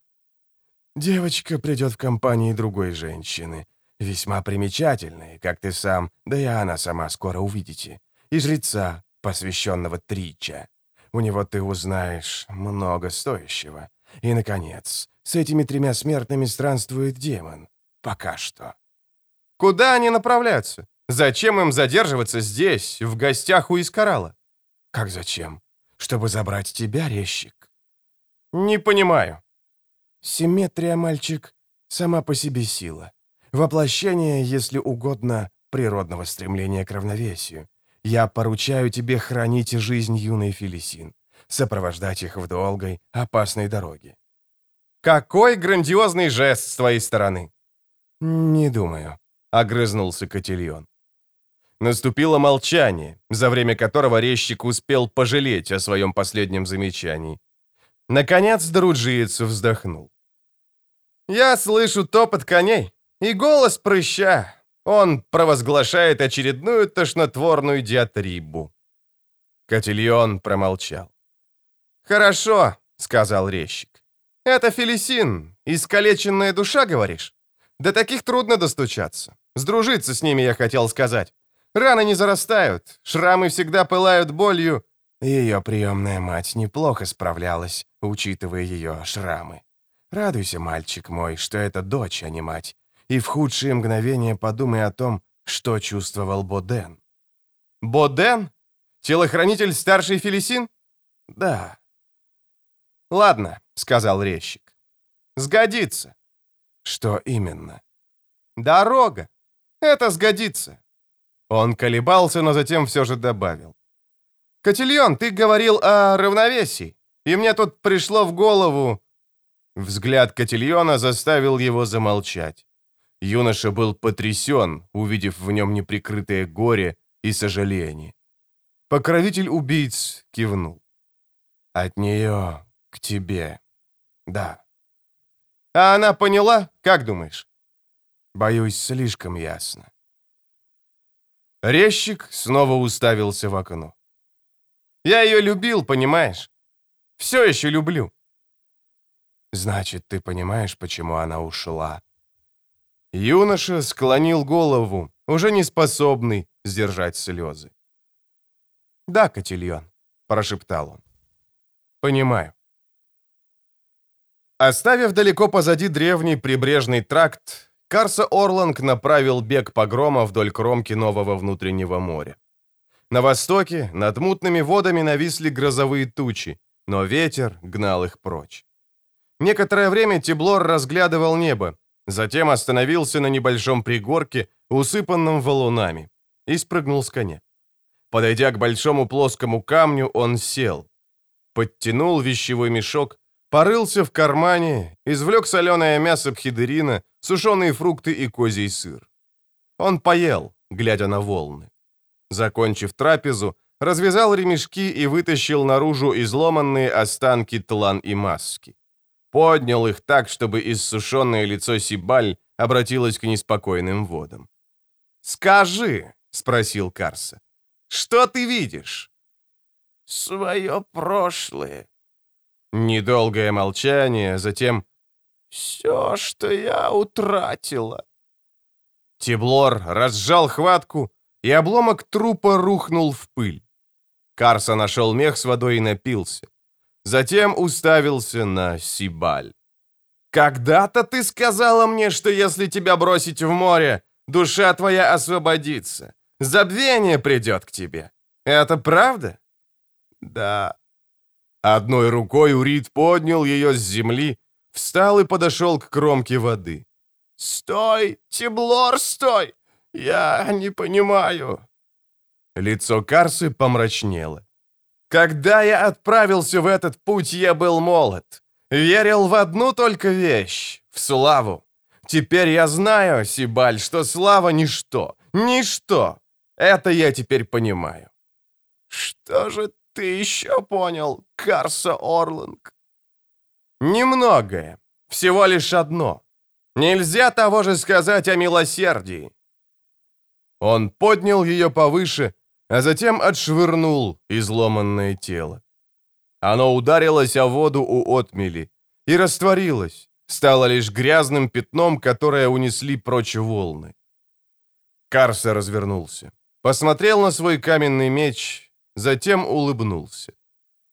«Девочка придет в компании другой женщины, весьма примечательной, как ты сам, да и она сама скоро увидите, и жреца, посвященного Трича. У него ты узнаешь много стоящего. И, наконец, с этими тремя смертными странствует демон. Пока что. Куда они направляются? Зачем им задерживаться здесь, в гостях у Искарала? Как зачем? Чтобы забрать тебя, резчик? Не понимаю. Симметрия, мальчик, сама по себе сила. Воплощение, если угодно, природного стремления к равновесию. Я поручаю тебе хранить жизнь юной Фелисин, сопровождать их в долгой, опасной дороге. Какой грандиозный жест с твоей стороны. Не думаю, — огрызнулся Котильон. Наступило молчание, за время которого резчик успел пожалеть о своем последнем замечании. Наконец Друджиец вздохнул. «Я слышу топот коней и голос прыща. Он провозглашает очередную тошнотворную диатрибу». Котильон промолчал. «Хорошо», — сказал резчик. «Это Фелисин, искалеченная душа, говоришь? До таких трудно достучаться. Сдружиться с ними, я хотел сказать. Раны не зарастают, шрамы всегда пылают болью. Ее приемная мать неплохо справлялась, учитывая ее шрамы. Радуйся, мальчик мой, что это дочь, а не мать. И в худшие мгновения подумай о том, что чувствовал Боден. Боден? Телохранитель старший Фелисин? Да. Ладно, сказал резчик. Сгодится. Что именно? Дорога. Это сгодится. Он колебался, но затем все же добавил. «Котильон, ты говорил о равновесии, и мне тут пришло в голову...» Взгляд Котильона заставил его замолчать. Юноша был потрясен, увидев в нем неприкрытое горе и сожаление. Покровитель убийц кивнул. «От нее к тебе. Да». «А она поняла? Как думаешь?» «Боюсь, слишком ясно». Резчик снова уставился в окно. «Я ее любил, понимаешь? Все еще люблю». «Значит, ты понимаешь, почему она ушла?» Юноша склонил голову, уже не способный сдержать слезы. «Да, Котильон», — прошептал он. «Понимаю». Оставив далеко позади древний прибрежный тракт, Карса Орланг направил бег погрома вдоль кромки нового внутреннего моря. На востоке над мутными водами нависли грозовые тучи, но ветер гнал их прочь. Некоторое время Тиблор разглядывал небо, затем остановился на небольшом пригорке, усыпанном валунами, и спрыгнул с коня. Подойдя к большому плоскому камню, он сел. Подтянул вещевой мешок, порылся в кармане, извлек соленое мясо пхидерина, сушеные фрукты и козий сыр. Он поел, глядя на волны. Закончив трапезу, развязал ремешки и вытащил наружу изломанные останки тлан и маски. Поднял их так, чтобы иссушенное лицо Сибаль обратилось к неспокойным водам. «Скажи», — спросил Карса, — «что ты видишь?» «Свое прошлое». Недолгое молчание, затем «Все, что я утратила». Теблор разжал хватку, и обломок трупа рухнул в пыль. Карса нашел мех с водой и напился. Затем уставился на Сибаль. «Когда-то ты сказала мне, что если тебя бросить в море, душа твоя освободится. Забвение придет к тебе. Это правда?» «Да». Одной рукой Урит поднял ее с земли, встал и подошел к кромке воды. «Стой, Теблор, стой! Я не понимаю». Лицо Карсы помрачнело. «Когда я отправился в этот путь, я был молод. Верил в одну только вещь — в славу. Теперь я знаю, Сибаль, что слава — ничто. Ничто. Это я теперь понимаю». «Что же ты еще понял, Карса Орланг?» «Немногое. Всего лишь одно. Нельзя того же сказать о милосердии». Он поднял ее повыше, а затем отшвырнул изломанное тело. Оно ударилось о воду у отмели и растворилось, стало лишь грязным пятном, которое унесли прочь волны. Карса развернулся, посмотрел на свой каменный меч, затем улыбнулся.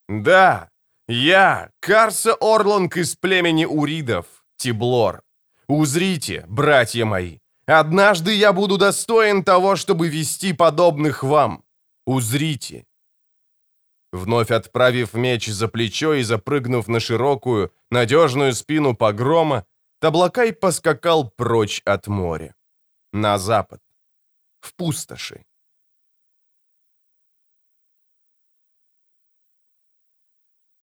«Да, я, Карса Орлонг из племени Уридов, Тиблор. Узрите, братья мои, однажды я буду достоин того, чтобы вести подобных вам узрите!» Вновь отправив меч за плечо и запрыгнув на широкую, надежную спину погрома, Таблакай поскакал прочь от моря. На запад. В пустоши.